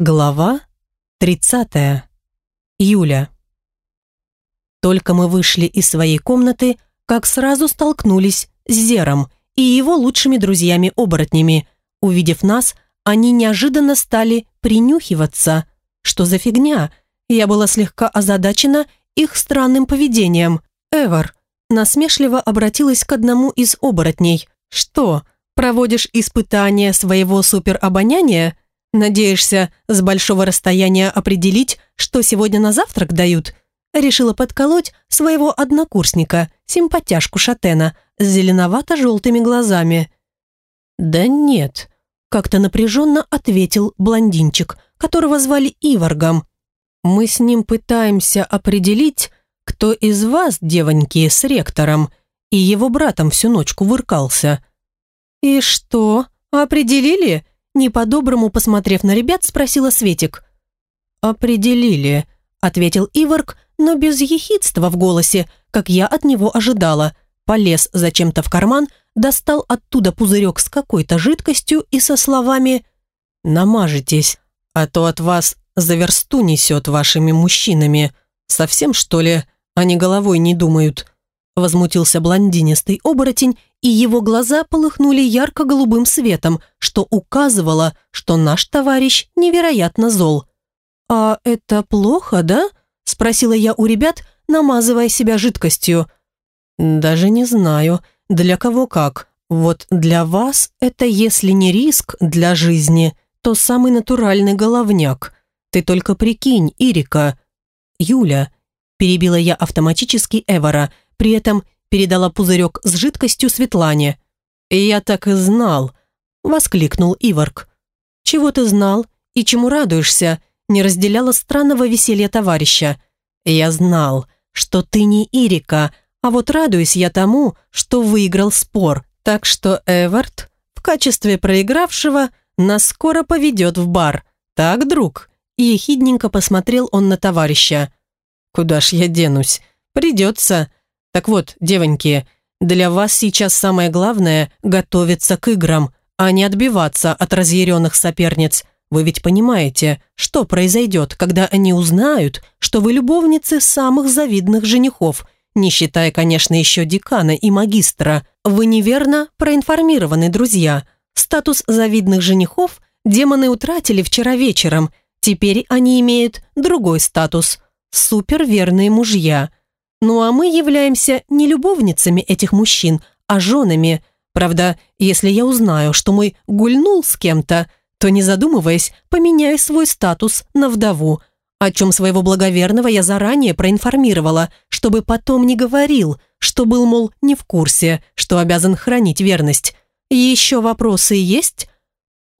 Глава 30. Юля. Только мы вышли из своей комнаты, как сразу столкнулись с Зером и его лучшими друзьями-оборотнями. Увидев нас, они неожиданно стали принюхиваться. Что за фигня? Я была слегка озадачена их странным поведением. Эвар насмешливо обратилась к одному из оборотней. «Что, проводишь испытание своего суперобоняния?» Надеешься с большого расстояния определить, что сегодня на завтрак дают? Решила подколоть своего однокурсника, симпатяшку Шатена, с зеленовато-желтыми глазами. «Да нет», — как-то напряженно ответил блондинчик, которого звали Иваргом. «Мы с ним пытаемся определить, кто из вас, девоньки, с ректором, и его братом всю ночь кувыркался». «И что, определили?» Не по-доброму посмотрев на ребят, спросила Светик. «Определили», — ответил Иварк, но без ехидства в голосе, как я от него ожидала. Полез зачем-то в карман, достал оттуда пузырек с какой-то жидкостью и со словами «Намажетесь, а то от вас за версту несет вашими мужчинами. Совсем, что ли, они головой не думают?» Возмутился блондинистый оборотень и его глаза полыхнули ярко-голубым светом, что указывало, что наш товарищ невероятно зол. «А это плохо, да?» – спросила я у ребят, намазывая себя жидкостью. «Даже не знаю, для кого как. Вот для вас это, если не риск для жизни, то самый натуральный головняк. Ты только прикинь, Ирика». «Юля», – перебила я автоматически Эвора, при этом – передала пузырек с жидкостью Светлане. «Я так и знал», — воскликнул Иварк. «Чего ты знал и чему радуешься?» не разделяла странного веселья товарища. «Я знал, что ты не Ирика, а вот радуюсь я тому, что выиграл спор, так что Эвард в качестве проигравшего нас скоро поведет в бар. Так, друг?» И ехидненько посмотрел он на товарища. «Куда ж я денусь? Придется. Так вот, девоньки, для вас сейчас самое главное – готовиться к играм, а не отбиваться от разъяренных соперниц. Вы ведь понимаете, что произойдет, когда они узнают, что вы любовницы самых завидных женихов, не считая, конечно, еще декана и магистра. Вы неверно проинформированы, друзья. Статус завидных женихов демоны утратили вчера вечером. Теперь они имеют другой статус – суперверные мужья – ну а мы являемся не любовницами этих мужчин, а женами. Правда, если я узнаю, что мой гульнул с кем-то, то, не задумываясь, поменяю свой статус на вдову, о чем своего благоверного я заранее проинформировала, чтобы потом не говорил, что был, мол, не в курсе, что обязан хранить верность. Еще вопросы есть?»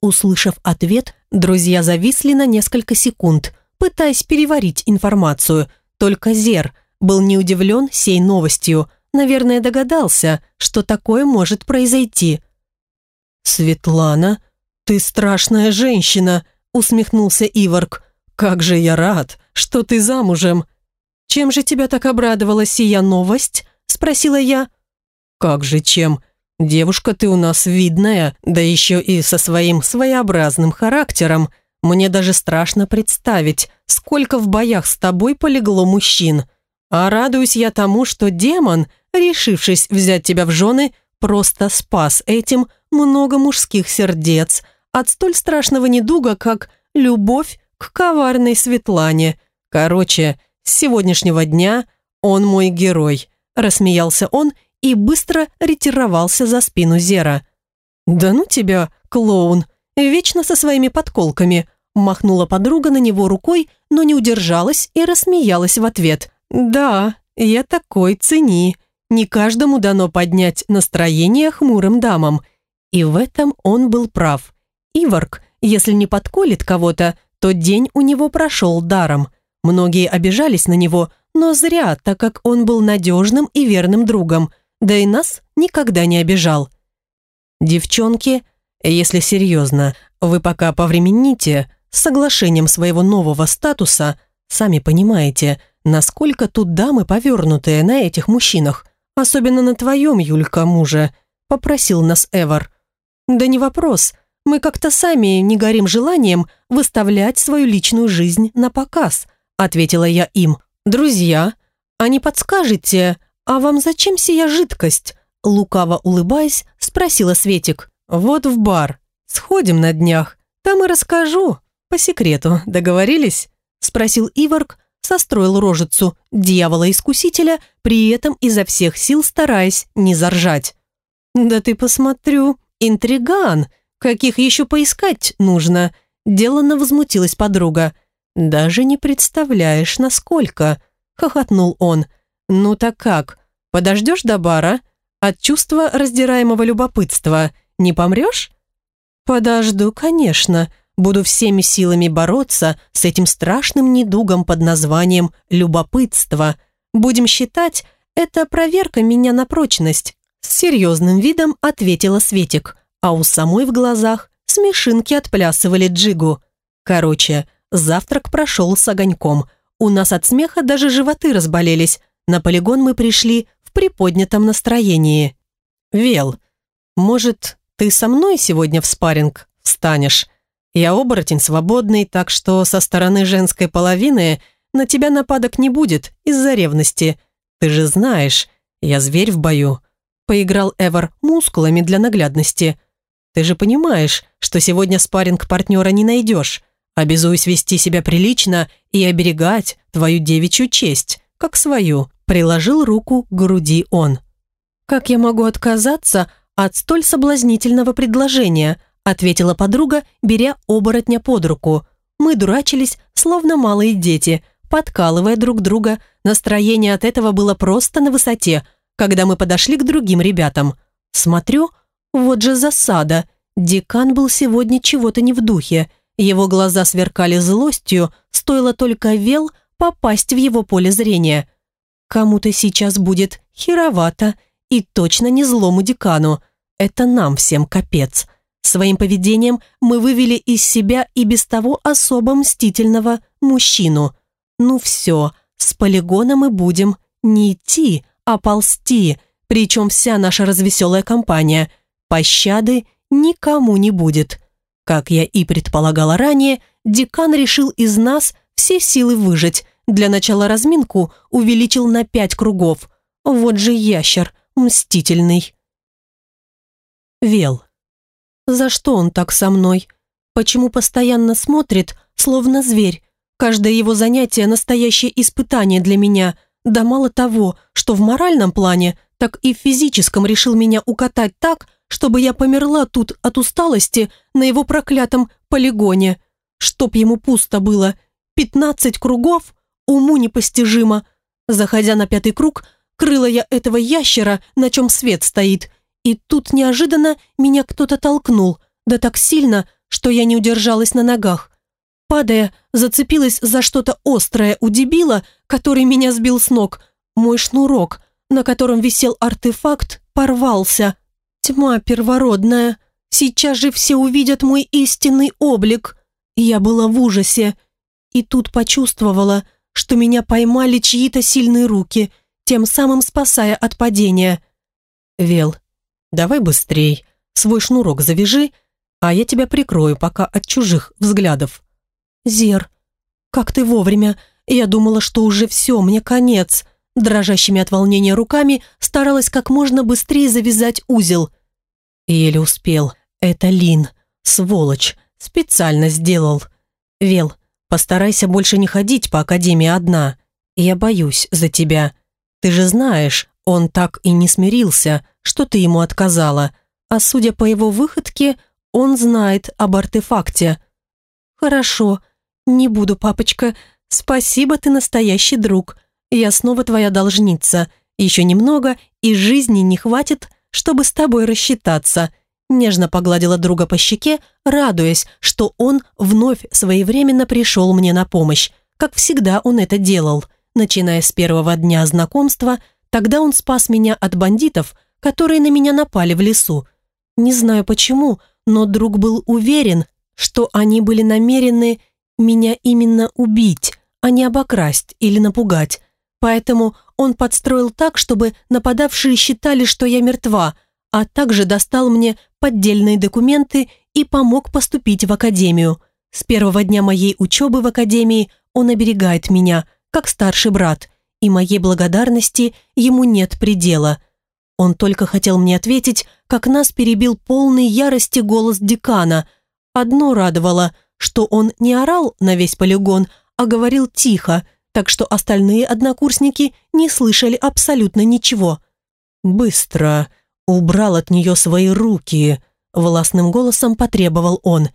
Услышав ответ, друзья зависли на несколько секунд, пытаясь переварить информацию. Только Зер – был не удивлен сей новостью, наверное, догадался, что такое может произойти. «Светлана, ты страшная женщина», — усмехнулся Иварк. «Как же я рад, что ты замужем!» «Чем же тебя так обрадовала сия новость?» — спросила я. «Как же чем? Девушка ты у нас видная, да еще и со своим своеобразным характером. Мне даже страшно представить, сколько в боях с тобой полегло мужчин. А радуюсь я тому, что демон, решившись взять тебя в жены, просто спас этим много мужских сердец от столь страшного недуга, как любовь к коварной Светлане. Короче, с сегодняшнего дня он мой герой», – рассмеялся он и быстро ретировался за спину Зера. «Да ну тебя, клоун, вечно со своими подколками», – махнула подруга на него рукой, но не удержалась и рассмеялась в ответ – «Да, я такой цени. Не каждому дано поднять настроение хмурым дамам». И в этом он был прав. Иварк, если не подколет кого-то, то день у него прошел даром. Многие обижались на него, но зря, так как он был надежным и верным другом, да и нас никогда не обижал. «Девчонки, если серьезно, вы пока повремените с соглашением своего нового статуса, сами понимаете, насколько тут дамы повернутые на этих мужчинах, особенно на твоем, Юлька, мужа», — попросил нас Эвар. «Да не вопрос, Мы как-то сами не горим желанием выставлять свою личную жизнь на показ», ответила я им. «Друзья, а не подскажете, а вам зачем сия жидкость?» Лукаво улыбаясь, спросила Светик. «Вот в бар. Сходим на днях. Там и расскажу. По секрету. Договорились?» Спросил Иварк, состроил рожицу дьявола-искусителя, при этом изо всех сил стараясь не заржать. «Да ты посмотрю, интриган! Каких еще поискать нужно?» Деланно возмутилась подруга. «Даже не представляешь, насколько!» Хохотнул он. «Ну так как? Подождешь до бара? От чувства раздираемого любопытства не помрешь?» «Подожду, конечно. Буду всеми силами бороться с этим страшным недугом под названием любопытство. Будем считать, это проверка меня на прочность. С серьезным видом ответила Светик, а у самой в глазах смешинки отплясывали джигу. Короче, завтрак прошел с огоньком. У нас от смеха даже животы разболелись. На полигон мы пришли в приподнятом настроении. «Вел, может, ты со мной сегодня в спарринг встанешь? Я оборотень свободный, так что со стороны женской половины на тебя нападок не будет из-за ревности. Ты же знаешь, я зверь в бою. Поиграл Эвер мускулами для наглядности. «Ты же понимаешь, что сегодня спарринг партнера не найдешь. Обязуюсь вести себя прилично и оберегать твою девичью честь, как свою», приложил руку к груди он. «Как я могу отказаться от столь соблазнительного предложения?» Ответила подруга, беря оборотня под руку. Мы дурачились, словно малые дети, подкалывая друг друга. Настроение от этого было просто на высоте – когда мы подошли к другим ребятам. Смотрю, вот же засада. Декан был сегодня чего-то не в духе. Его глаза сверкали злостью, стоило только Вел попасть в его поле зрения. Кому-то сейчас будет херовато, и точно не злому декану. Это нам всем капец. Своим поведением мы вывели из себя и без того особо мстительного мужчину. Ну все, с полигона мы будем не идти, а ползти, причем вся наша развеселая компания. Пощады никому не будет. Как я и предполагала ранее, декан решил из нас все силы выжать. Для начала разминку увеличил на пять кругов. Вот же ящер, мстительный. Вел. За что он так со мной? Почему постоянно смотрит, словно зверь? Каждое его занятие – настоящее испытание для меня – да мало того, что в моральном плане, так и в физическом решил меня укатать так, чтобы я померла тут от усталости на его проклятом полигоне. Чтоб ему пусто было. Пятнадцать кругов? Уму непостижимо. Заходя на пятый круг, крыла я этого ящера, на чем свет стоит. И тут неожиданно меня кто-то толкнул, да так сильно, что я не удержалась на ногах. Падая, зацепилась за что-то острое у дебила, который меня сбил с ног. Мой шнурок, на котором висел артефакт, порвался. Тьма первородная. Сейчас же все увидят мой истинный облик. Я была в ужасе. И тут почувствовала, что меня поймали чьи-то сильные руки, тем самым спасая от падения. «Вел, давай быстрей, свой шнурок завяжи, а я тебя прикрою пока от чужих взглядов». «Зер, как ты вовремя! Я думала, что уже все, мне конец!» Дрожащими от волнения руками старалась как можно быстрее завязать узел. Еле успел. Это Лин, сволочь, специально сделал. Вел, постарайся больше не ходить по Академии одна. Я боюсь за тебя. Ты же знаешь, он так и не смирился, что ты ему отказала. А судя по его выходке, он знает об артефакте. Хорошо, «Не буду, папочка. Спасибо, ты настоящий друг. Я снова твоя должница. Еще немного, и жизни не хватит, чтобы с тобой рассчитаться». Нежно погладила друга по щеке, радуясь, что он вновь своевременно пришел мне на помощь. Как всегда он это делал. Начиная с первого дня знакомства, тогда он спас меня от бандитов, которые на меня напали в лесу. Не знаю почему, но друг был уверен, что они были намерены меня именно убить, а не обокрасть или напугать. Поэтому он подстроил так, чтобы нападавшие считали, что я мертва, а также достал мне поддельные документы и помог поступить в академию. С первого дня моей учебы в академии он оберегает меня, как старший брат, и моей благодарности ему нет предела. Он только хотел мне ответить, как нас перебил полный ярости голос декана. Одно радовало, что он не орал на весь полигон, а говорил тихо, так что остальные однокурсники не слышали абсолютно ничего. «Быстро!» убрал от нее свои руки», — властным голосом потребовал он.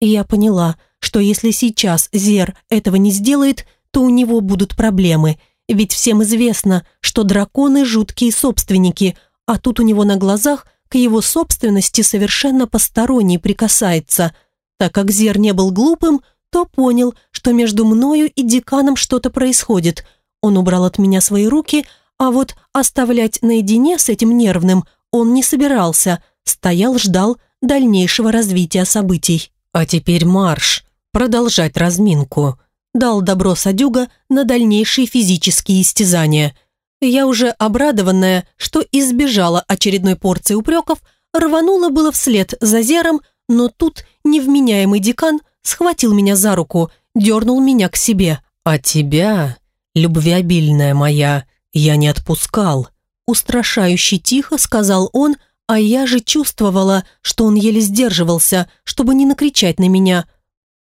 Я поняла, что если сейчас Зер этого не сделает, то у него будут проблемы, ведь всем известно, что драконы – жуткие собственники, а тут у него на глазах к его собственности совершенно посторонний прикасается. Так как Зер не был глупым, то понял, что между мною и деканом что-то происходит. Он убрал от меня свои руки, а вот оставлять наедине с этим нервным – он не собирался, стоял, ждал дальнейшего развития событий. А теперь марш, продолжать разминку. Дал добро Садюга на дальнейшие физические истязания. Я уже обрадованная, что избежала очередной порции упреков, рванула было вслед за Зером, но тут невменяемый декан схватил меня за руку, дернул меня к себе. «А тебя, любвеобильная моя, я не отпускал», Устрашающе тихо сказал он, а я же чувствовала, что он еле сдерживался, чтобы не накричать на меня.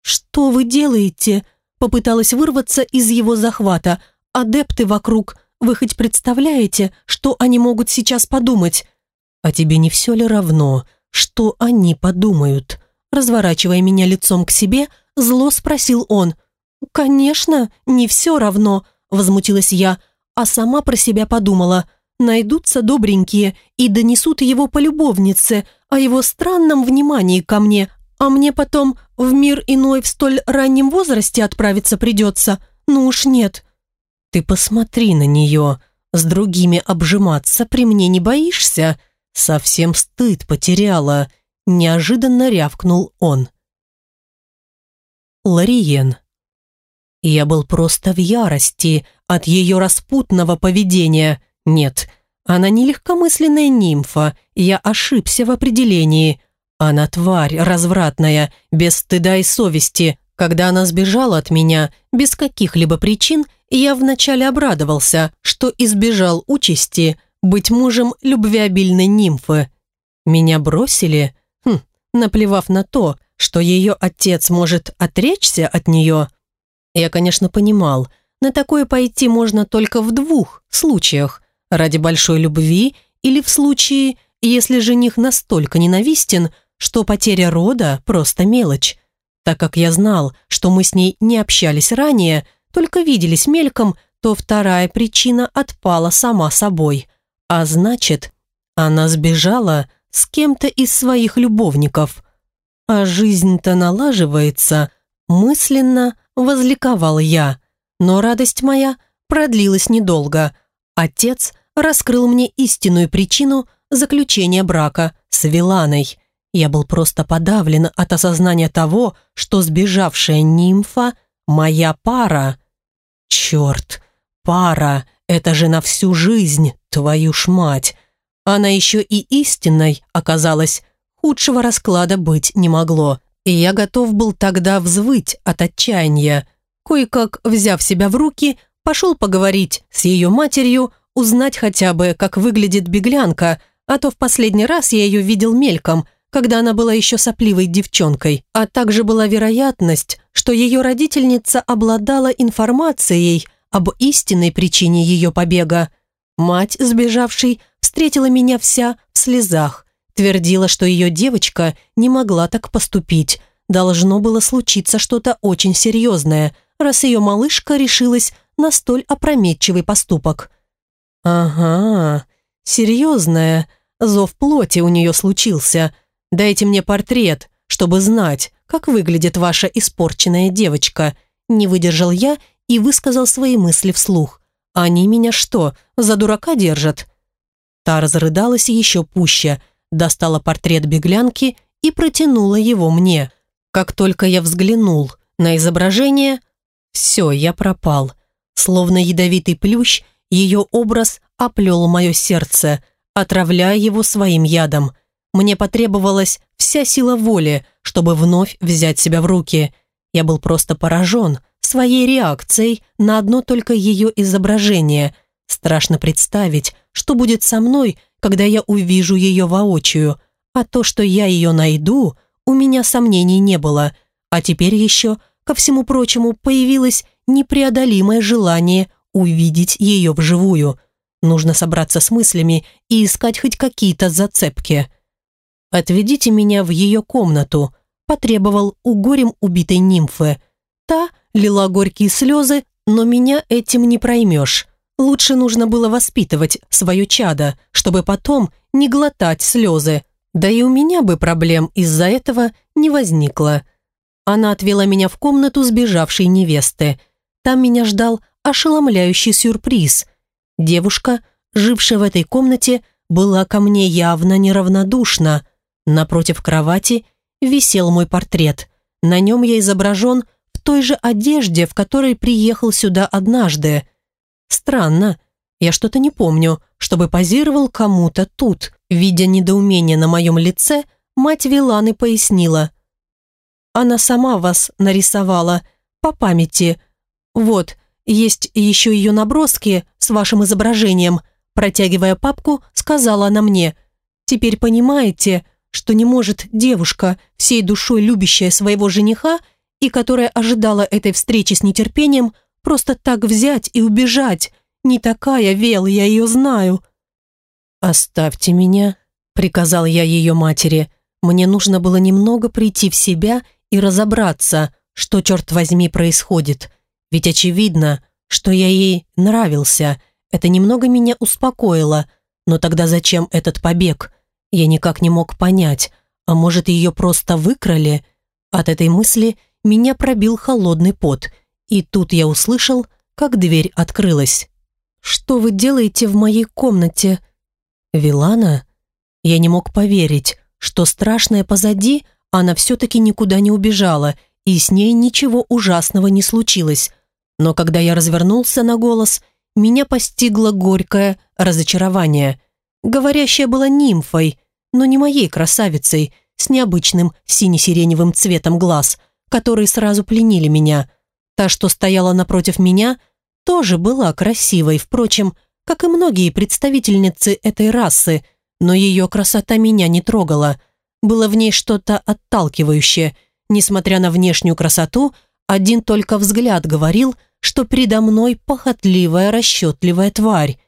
«Что вы делаете?» Попыталась вырваться из его захвата. «Адепты вокруг. Вы хоть представляете, что они могут сейчас подумать?» «А тебе не все ли равно, что они подумают?» Разворачивая меня лицом к себе, зло спросил он. «Конечно, не все равно», — возмутилась я, а сама про себя подумала — найдутся добренькие и донесут его по любовнице о его странном внимании ко мне, а мне потом в мир иной в столь раннем возрасте отправиться придется. Ну уж нет. Ты посмотри на нее. С другими обжиматься при мне не боишься? Совсем стыд потеряла. Неожиданно рявкнул он. Лариен. Я был просто в ярости от ее распутного поведения – нет, она не легкомысленная нимфа, я ошибся в определении. Она тварь развратная, без стыда и совести. Когда она сбежала от меня, без каких-либо причин, я вначале обрадовался, что избежал участи быть мужем любвеобильной нимфы. Меня бросили? Хм, наплевав на то, что ее отец может отречься от нее. Я, конечно, понимал, на такое пойти можно только в двух случаях – ради большой любви или в случае, если жених настолько ненавистен, что потеря рода – просто мелочь. Так как я знал, что мы с ней не общались ранее, только виделись мельком, то вторая причина отпала сама собой. А значит, она сбежала с кем-то из своих любовников. А жизнь-то налаживается, мысленно возликовал я. Но радость моя продлилась недолго. Отец раскрыл мне истинную причину заключения брака с Виланой. Я был просто подавлен от осознания того, что сбежавшая нимфа – моя пара. Черт, пара – это же на всю жизнь, твою ж мать. Она еще и истинной оказалась. Худшего расклада быть не могло. И я готов был тогда взвыть от отчаяния. Кое-как, взяв себя в руки, пошел поговорить с ее матерью, узнать хотя бы, как выглядит беглянка, а то в последний раз я ее видел мельком, когда она была еще сопливой девчонкой, а также была вероятность, что ее родительница обладала информацией об истинной причине ее побега. Мать, сбежавшей, встретила меня вся в слезах, твердила, что ее девочка не могла так поступить, должно было случиться что-то очень серьезное, раз ее малышка решилась на столь опрометчивый поступок – «Ага, серьезная. Зов плоти у нее случился. Дайте мне портрет, чтобы знать, как выглядит ваша испорченная девочка». Не выдержал я и высказал свои мысли вслух. «Они меня что, за дурака держат?» Та разрыдалась еще пуще, достала портрет беглянки и протянула его мне. Как только я взглянул на изображение, все, я пропал. Словно ядовитый плющ – ее образ оплел мое сердце, отравляя его своим ядом. Мне потребовалась вся сила воли, чтобы вновь взять себя в руки. Я был просто поражен своей реакцией на одно только ее изображение. Страшно представить, что будет со мной, когда я увижу ее воочию. А то, что я ее найду, у меня сомнений не было. А теперь еще, ко всему прочему, появилось непреодолимое желание увидеть ее вживую. Нужно собраться с мыслями и искать хоть какие-то зацепки. «Отведите меня в ее комнату», – потребовал у горем убитой нимфы. Та лила горькие слезы, но меня этим не проймешь. Лучше нужно было воспитывать свое чадо, чтобы потом не глотать слезы. Да и у меня бы проблем из-за этого не возникло. Она отвела меня в комнату сбежавшей невесты. Там меня ждал ошеломляющий сюрприз. Девушка, жившая в этой комнате, была ко мне явно неравнодушна. Напротив кровати висел мой портрет. На нем я изображен в той же одежде, в которой приехал сюда однажды. Странно, я что-то не помню, чтобы позировал кому-то тут. Видя недоумение на моем лице, мать Виланы пояснила. Она сама вас нарисовала, по памяти. Вот, есть еще ее наброски с вашим изображением. Протягивая папку, сказала она мне. Теперь понимаете, что не может девушка, всей душой любящая своего жениха и которая ожидала этой встречи с нетерпением, просто так взять и убежать. Не такая, Вел, я ее знаю. «Оставьте меня», — приказал я ее матери. «Мне нужно было немного прийти в себя и разобраться, что, черт возьми, происходит. Ведь очевидно, что я ей нравился. Это немного меня успокоило. Но тогда зачем этот побег? Я никак не мог понять. А может, ее просто выкрали? От этой мысли меня пробил холодный пот. И тут я услышал, как дверь открылась. «Что вы делаете в моей комнате?» «Вилана?» Я не мог поверить, что страшное позади, она все-таки никуда не убежала, и с ней ничего ужасного не случилось. Но когда я развернулся на голос, меня постигло горькое разочарование. Говорящая была нимфой, но не моей красавицей, с необычным сине-сиреневым цветом глаз, которые сразу пленили меня. Та, что стояла напротив меня, тоже была красивой, впрочем, как и многие представительницы этой расы, но ее красота меня не трогала. Было в ней что-то отталкивающее. Несмотря на внешнюю красоту, один только взгляд говорил – что передо мной похотливая, расчетливая тварь.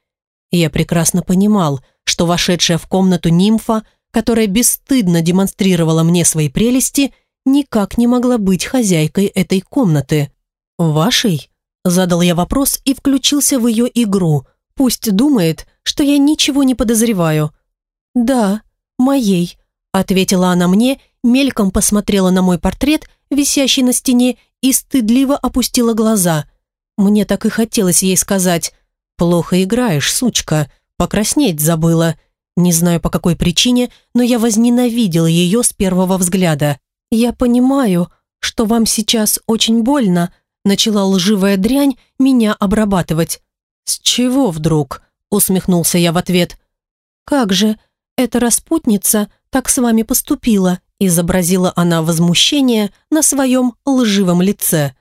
Я прекрасно понимал, что вошедшая в комнату нимфа, которая бесстыдно демонстрировала мне свои прелести, никак не могла быть хозяйкой этой комнаты. «Вашей?» – задал я вопрос и включился в ее игру. Пусть думает, что я ничего не подозреваю. «Да, моей», – ответила она мне, мельком посмотрела на мой портрет, висящий на стене, и стыдливо опустила глаза. Мне так и хотелось ей сказать «Плохо играешь, сучка, покраснеть забыла». Не знаю по какой причине, но я возненавидел ее с первого взгляда. «Я понимаю, что вам сейчас очень больно», начала лживая дрянь меня обрабатывать. «С чего вдруг?» усмехнулся я в ответ. «Как же, эта распутница так с вами поступила», изобразила она возмущение на своем лживом лице.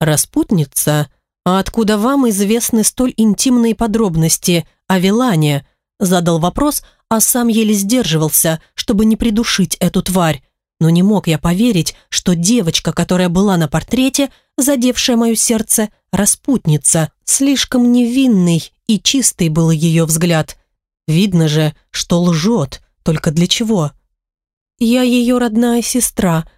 «Распутница? А откуда вам известны столь интимные подробности о Вилане?» Задал вопрос, а сам еле сдерживался, чтобы не придушить эту тварь. Но не мог я поверить, что девочка, которая была на портрете, задевшая мое сердце, распутница. Слишком невинный и чистый был ее взгляд. Видно же, что лжет, только для чего? «Я ее родная сестра.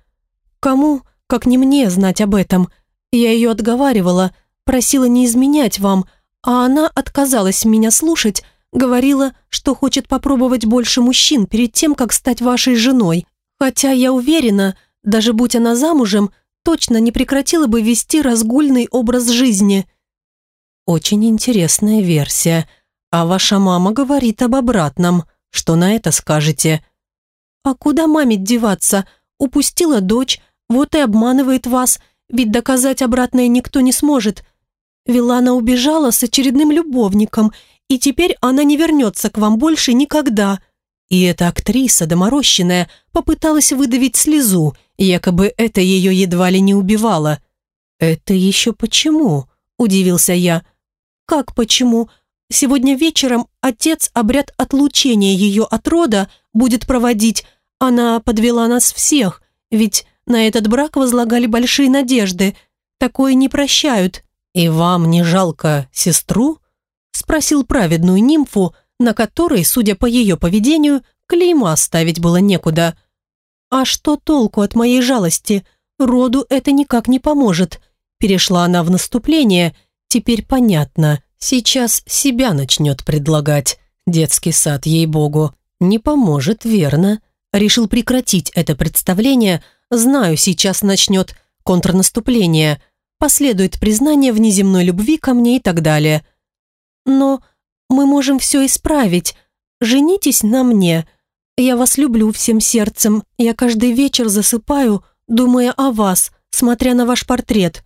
Кому, как не мне, знать об этом?» Я ее отговаривала, просила не изменять вам, а она отказалась меня слушать, говорила, что хочет попробовать больше мужчин перед тем, как стать вашей женой. Хотя я уверена, даже будь она замужем, точно не прекратила бы вести разгульный образ жизни. Очень интересная версия. А ваша мама говорит об обратном. Что на это скажете? А куда маме деваться? Упустила дочь, вот и обманывает вас – ведь доказать обратное никто не сможет. Вилана убежала с очередным любовником, и теперь она не вернется к вам больше никогда. И эта актриса, доморощенная, попыталась выдавить слезу, якобы это ее едва ли не убивало. «Это еще почему?» – удивился я. «Как почему? Сегодня вечером отец обряд отлучения ее от рода будет проводить. Она подвела нас всех, ведь на этот брак возлагали большие надежды. Такое не прощают». «И вам не жалко сестру?» – спросил праведную нимфу, на которой, судя по ее поведению, клейма оставить было некуда. «А что толку от моей жалости? Роду это никак не поможет». Перешла она в наступление. Теперь понятно. Сейчас себя начнет предлагать. Детский сад, ей-богу. Не поможет, верно. Решил прекратить это представление. Знаю, сейчас начнет контрнаступление. Последует признание внеземной любви ко мне и так далее. Но мы можем все исправить. Женитесь на мне. Я вас люблю всем сердцем. Я каждый вечер засыпаю, думая о вас, смотря на ваш портрет.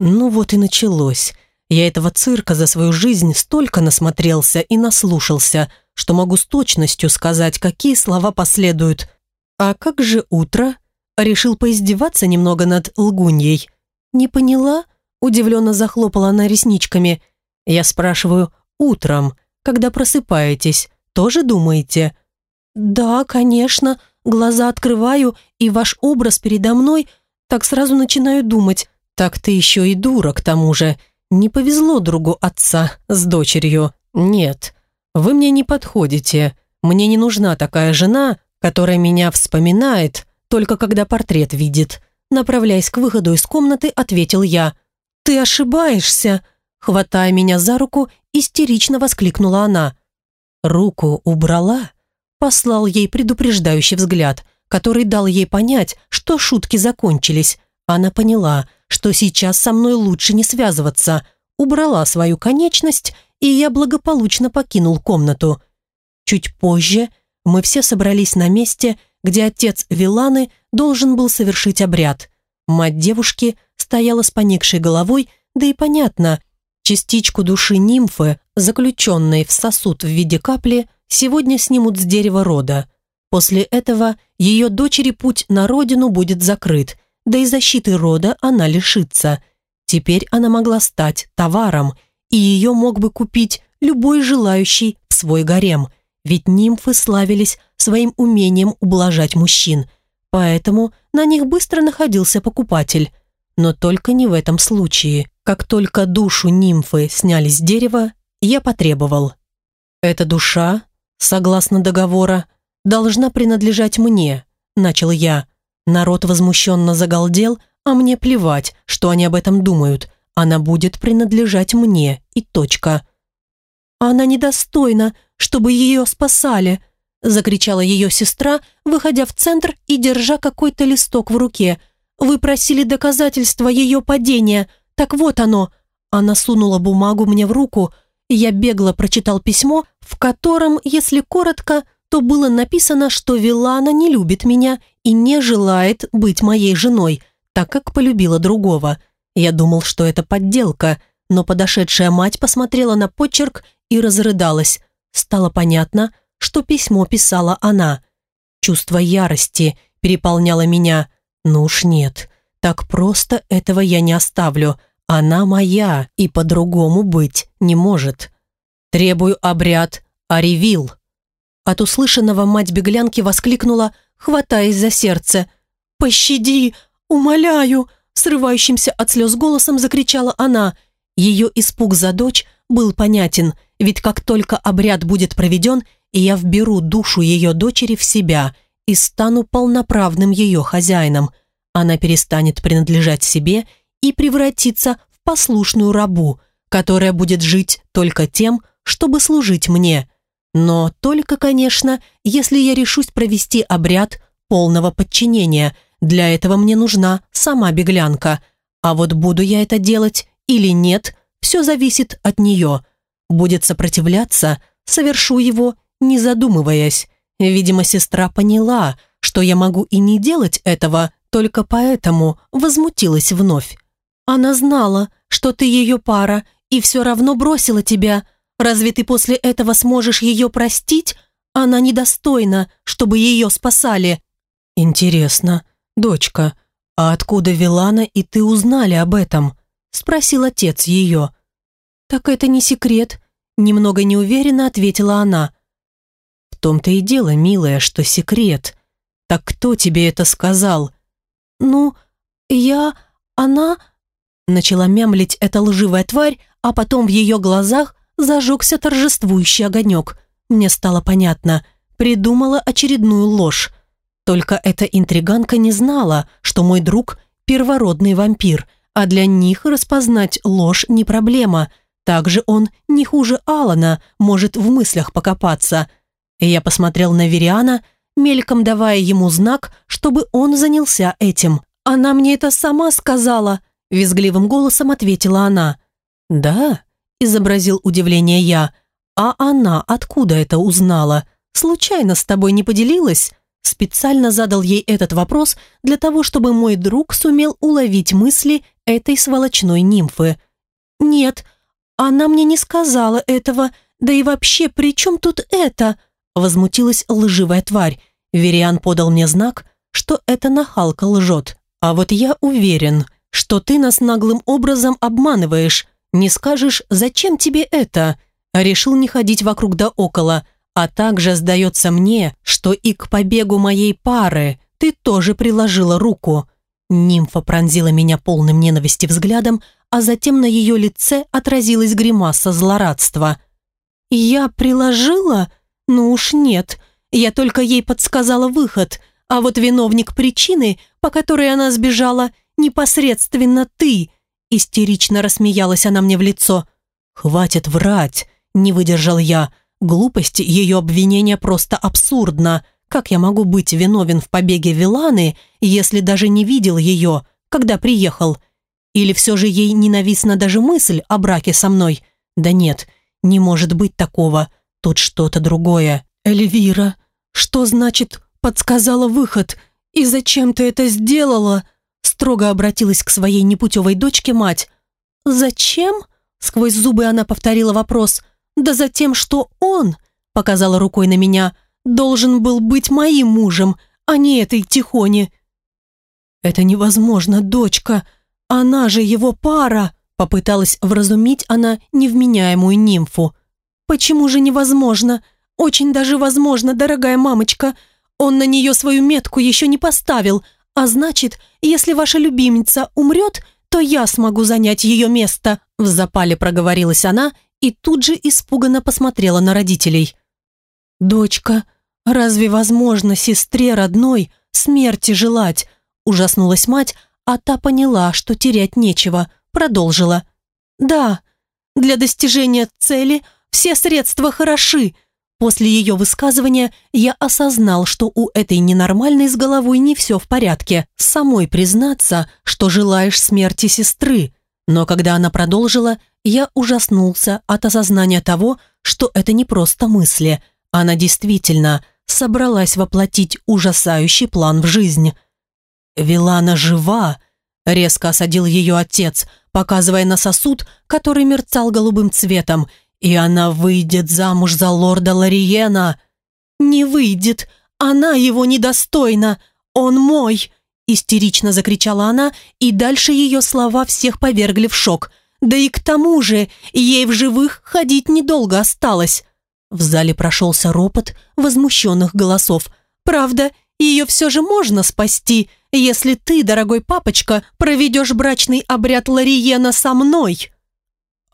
Ну вот и началось. Я этого цирка за свою жизнь столько насмотрелся и наслушался, что могу с точностью сказать, какие слова последуют. А как же утро? Решил поиздеваться немного над лгуньей. Не поняла? Удивленно захлопала она ресничками. Я спрашиваю, утром, когда просыпаетесь, тоже думаете? Да, конечно, глаза открываю, и ваш образ передо мной, так сразу начинаю думать. Так ты еще и дура, к тому же. Не повезло другу отца с дочерью. Нет, вы мне не подходите. Мне не нужна такая жена, которая меня вспоминает, только когда портрет видит. Направляясь к выходу из комнаты, ответил я. «Ты ошибаешься!» Хватая меня за руку, истерично воскликнула она. Руку убрала, послал ей предупреждающий взгляд, который дал ей понять, что шутки закончились. Она поняла, что сейчас со мной лучше не связываться, убрала свою конечность, и я благополучно покинул комнату. Чуть позже мы все собрались на месте, где отец Виланы должен был совершить обряд. Мать девушки стояла с поникшей головой, да и понятно, частичку души нимфы, заключенной в сосуд в виде капли, сегодня снимут с дерева рода. После этого ее дочери путь на родину будет закрыт, да и защиты рода она лишится. Теперь она могла стать товаром, и ее мог бы купить любой желающий в свой гарем, ведь нимфы славились своим умением ублажать мужчин, поэтому на них быстро находился покупатель. Но только не в этом случае. Как только душу нимфы сняли с дерева, я потребовал. Эта душа, согласно договора, должна принадлежать мне, начал я, Народ возмущенно загалдел, а мне плевать, что они об этом думают. Она будет принадлежать мне, и точка. «Она недостойна, чтобы ее спасали», закричала ее сестра, выходя в центр и держа какой-то листок в руке. «Вы просили доказательства ее падения. Так вот оно». Она сунула бумагу мне в руку. Я бегло прочитал письмо, в котором, если коротко, то было написано, что Вилана не любит меня и не желает быть моей женой, так как полюбила другого. Я думал, что это подделка, но подошедшая мать посмотрела на почерк и разрыдалась. Стало понятно, что письмо писала она. Чувство ярости переполняло меня. Ну уж нет, так просто этого я не оставлю. Она моя и по-другому быть не может. Требую обряд Аривил. От услышанного мать беглянки воскликнула хватаясь за сердце. «Пощади! Умоляю!» Срывающимся от слез голосом закричала она. Ее испуг за дочь был понятен, ведь как только обряд будет проведен, и я вберу душу ее дочери в себя и стану полноправным ее хозяином, она перестанет принадлежать себе и превратится в послушную рабу, которая будет жить только тем, чтобы служить мне. Но только, конечно, если я решусь провести обряд полного подчинения. Для этого мне нужна сама беглянка. А вот буду я это делать или нет, все зависит от нее. Будет сопротивляться, совершу его, не задумываясь. Видимо, сестра поняла, что я могу и не делать этого, только поэтому возмутилась вновь. Она знала, что ты ее пара, и все равно бросила тебя. Разве ты после этого сможешь ее простить? Она недостойна, чтобы ее спасали. Интересно, дочка, а откуда Вилана и ты узнали об этом? Спросил отец ее. Так это не секрет, немного неуверенно ответила она. Том-то и дело, милая, что секрет. Так кто тебе это сказал? Ну, я... она... Начала мямлить эта лживая тварь, а потом в ее глазах зажегся торжествующий огонек. Мне стало понятно. Придумала очередную ложь. Только эта интриганка не знала, что мой друг – первородный вампир, а для них распознать ложь не проблема. Также он не хуже Алана может в мыслях покопаться. Я посмотрел на Вериана, мельком давая ему знак, чтобы он занялся этим. «Она мне это сама сказала», – визгливым голосом ответила она. «Да?» – изобразил удивление я. «А она откуда это узнала? Случайно с тобой не поделилась?» Специально задал ей этот вопрос для того, чтобы мой друг сумел уловить мысли этой сволочной нимфы. «Нет, она мне не сказала этого, да и вообще, при чем тут это?» Возмутилась лживая тварь. Вериан подал мне знак, что эта нахалка лжет. «А вот я уверен, что ты нас наглым образом обманываешь. Не скажешь, зачем тебе это?» Решил не ходить вокруг да около, а также сдается мне, что и к побегу моей пары ты тоже приложила руку. Нимфа пронзила меня полным ненависти взглядом, а затем на ее лице отразилась гримаса злорадства. «Я приложила? Ну уж нет. Я только ей подсказала выход, а вот виновник причины, по которой она сбежала, непосредственно ты», истерично рассмеялась она мне в лицо. «Хватит врать», не выдержал я. Глупость ее обвинения просто абсурдна. Как я могу быть виновен в побеге Виланы, если даже не видел ее, когда приехал? Или все же ей ненавистна даже мысль о браке со мной? Да нет, не может быть такого. Тут что-то другое. Эльвира, что значит «подсказала выход»? И зачем ты это сделала?» Строго обратилась к своей непутевой дочке мать. «Зачем?» Сквозь зубы она повторила вопрос – да за тем, что он, показала рукой на меня, должен был быть моим мужем, а не этой Тихоне. Это невозможно, дочка. Она же его пара, попыталась вразумить она невменяемую нимфу. Почему же невозможно? Очень даже возможно, дорогая мамочка. Он на нее свою метку еще не поставил, а значит, если ваша любимица умрет, то я смогу занять ее место», в запале проговорилась она и тут же испуганно посмотрела на родителей. «Дочка, разве возможно сестре родной смерти желать?» Ужаснулась мать, а та поняла, что терять нечего, продолжила. «Да, для достижения цели все средства хороши». После ее высказывания я осознал, что у этой ненормальной с головой не все в порядке. Самой признаться, что желаешь смерти сестры. Но когда она продолжила, я ужаснулся от осознания того, что это не просто мысли. Она действительно собралась воплотить ужасающий план в жизнь. «Вилана жива!» — резко осадил ее отец, показывая на сосуд, который мерцал голубым цветом, «и она выйдет замуж за лорда Лариена!» «Не выйдет! Она его недостойна! Он мой!» Истерично закричала она, и дальше ее слова всех повергли в шок — да и к тому же ей в живых ходить недолго осталось. В зале прошелся ропот возмущенных голосов. «Правда, ее все же можно спасти, если ты, дорогой папочка, проведешь брачный обряд Лариена со мной».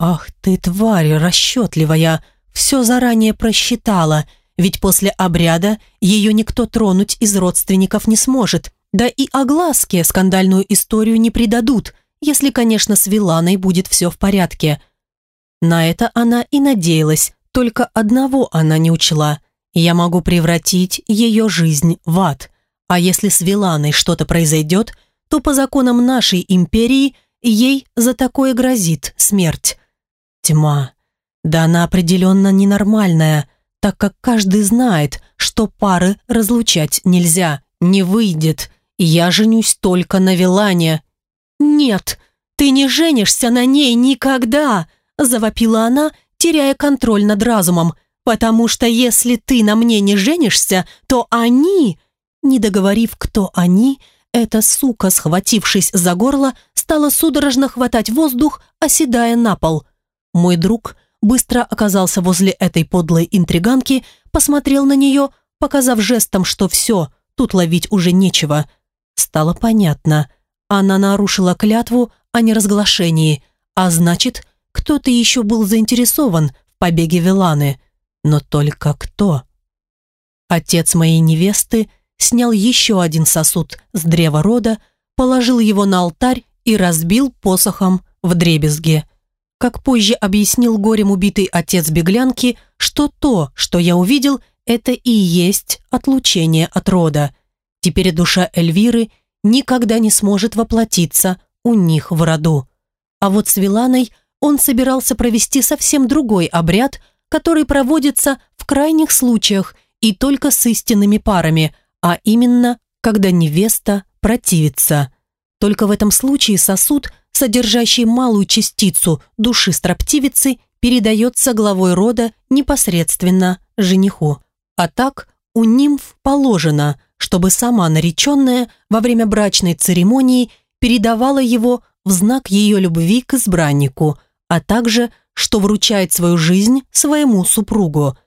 «Ах ты, тварь расчетливая, все заранее просчитала, ведь после обряда ее никто тронуть из родственников не сможет, да и огласке скандальную историю не придадут, если, конечно, с Виланой будет все в порядке. На это она и надеялась, только одного она не учла. Я могу превратить ее жизнь в ад. А если с Виланой что-то произойдет, то по законам нашей империи ей за такое грозит смерть. Тьма. Да она определенно ненормальная, так как каждый знает, что пары разлучать нельзя. Не выйдет. Я женюсь только на Вилане, «Нет, ты не женишься на ней никогда!» завопила она, теряя контроль над разумом. потому что если ты на мне не женишься, то они...» Не договорив, кто они, эта сука, схватившись за горло, стала судорожно хватать воздух, оседая на пол. Мой друг быстро оказался возле этой подлой интриганки, посмотрел на нее, показав жестом, что все, тут ловить уже нечего. Стало понятно. Она нарушила клятву о неразглашении, а значит, кто-то еще был заинтересован в побеге Виланы. Но только кто? Отец моей невесты снял еще один сосуд с древа рода, положил его на алтарь и разбил посохом в дребезге. Как позже объяснил горем убитый отец беглянки, что то, что я увидел, это и есть отлучение от рода. Теперь душа Эльвиры никогда не сможет воплотиться у них в роду. А вот с Виланой он собирался провести совсем другой обряд, который проводится в крайних случаях и только с истинными парами, а именно, когда невеста противится. Только в этом случае сосуд, содержащий малую частицу души строптивицы, передается главой рода непосредственно жениху. А так у нимф положено, чтобы сама нареченная во время брачной церемонии передавала его в знак ее любви к избраннику, а также что вручает свою жизнь своему супругу.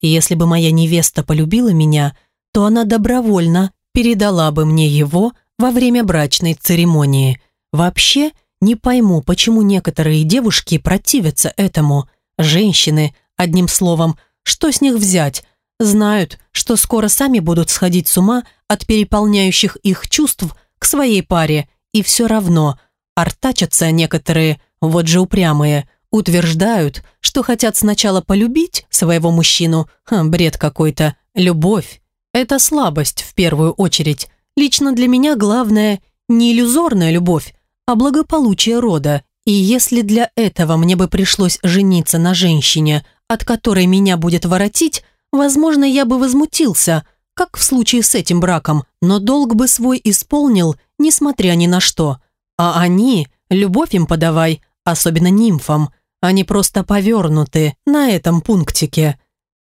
Если бы моя невеста полюбила меня, то она добровольно передала бы мне его во время брачной церемонии. Вообще, не пойму, почему некоторые девушки противятся этому. Женщины, одним словом, что с них взять? Знают, что скоро сами будут сходить с ума от переполняющих их чувств к своей паре, и все равно артачатся некоторые, вот же упрямые, Утверждают, что хотят сначала полюбить своего мужчину. Ха, бред какой-то. Любовь – это слабость в первую очередь. Лично для меня главное не иллюзорная любовь, а благополучие рода. И если для этого мне бы пришлось жениться на женщине, от которой меня будет воротить, возможно, я бы возмутился, как в случае с этим браком, но долг бы свой исполнил, несмотря ни на что. А они, любовь им подавай, особенно нимфам – они просто повернуты на этом пунктике.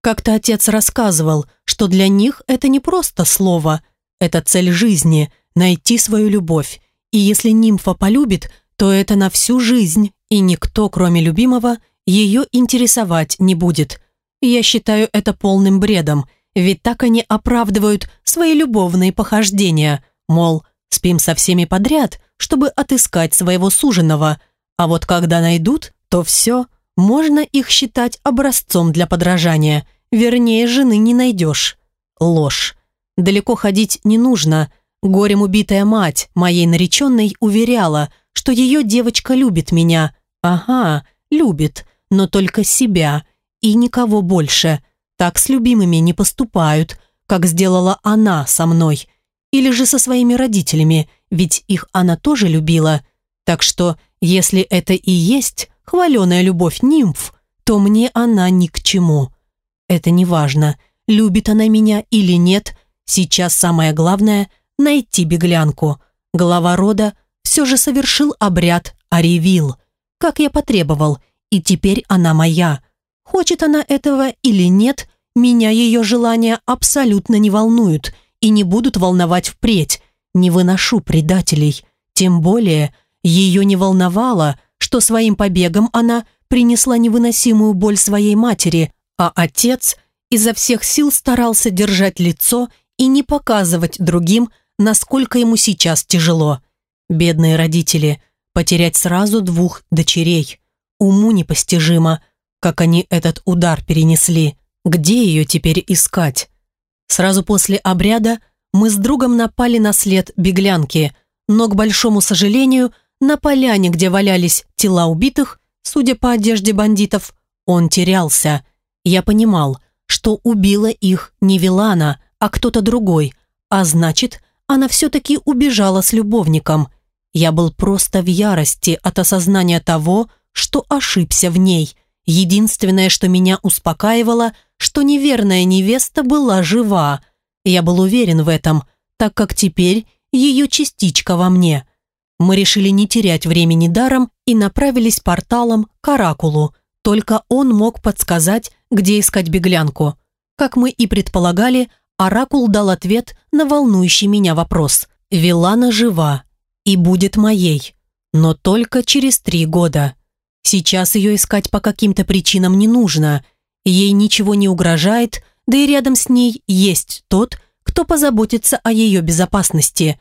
Как-то отец рассказывал, что для них это не просто слово, это цель жизни – найти свою любовь. И если нимфа полюбит, то это на всю жизнь, и никто, кроме любимого, ее интересовать не будет. Я считаю это полным бредом, ведь так они оправдывают свои любовные похождения, мол, спим со всеми подряд, чтобы отыскать своего суженого, а вот когда найдут, то все, можно их считать образцом для подражания. Вернее, жены не найдешь. Ложь. Далеко ходить не нужно. Горем убитая мать моей нареченной уверяла, что ее девочка любит меня. Ага, любит, но только себя и никого больше. Так с любимыми не поступают, как сделала она со мной. Или же со своими родителями, ведь их она тоже любила. Так что, если это и есть хваленая любовь нимф, то мне она ни к чему. Это не важно, любит она меня или нет, сейчас самое главное – найти беглянку. Глава рода все же совершил обряд Аревил, как я потребовал, и теперь она моя. Хочет она этого или нет, меня ее желания абсолютно не волнуют и не будут волновать впредь. Не выношу предателей. Тем более, ее не волновало, что своим побегом она принесла невыносимую боль своей матери, а отец изо всех сил старался держать лицо и не показывать другим, насколько ему сейчас тяжело. Бедные родители, потерять сразу двух дочерей. Уму непостижимо, как они этот удар перенесли. Где ее теперь искать? Сразу после обряда мы с другом напали на след беглянки, но, к большому сожалению, на поляне, где валялись тела убитых, судя по одежде бандитов, он терялся. Я понимал, что убила их не Вилана, а кто-то другой, а значит, она все-таки убежала с любовником. Я был просто в ярости от осознания того, что ошибся в ней. Единственное, что меня успокаивало, что неверная невеста была жива. Я был уверен в этом, так как теперь ее частичка во мне – мы решили не терять времени даром и направились порталом к Оракулу. Только он мог подсказать, где искать беглянку. Как мы и предполагали, Оракул дал ответ на волнующий меня вопрос. Вилана жива и будет моей, но только через три года. Сейчас ее искать по каким-то причинам не нужно. Ей ничего не угрожает, да и рядом с ней есть тот, кто позаботится о ее безопасности.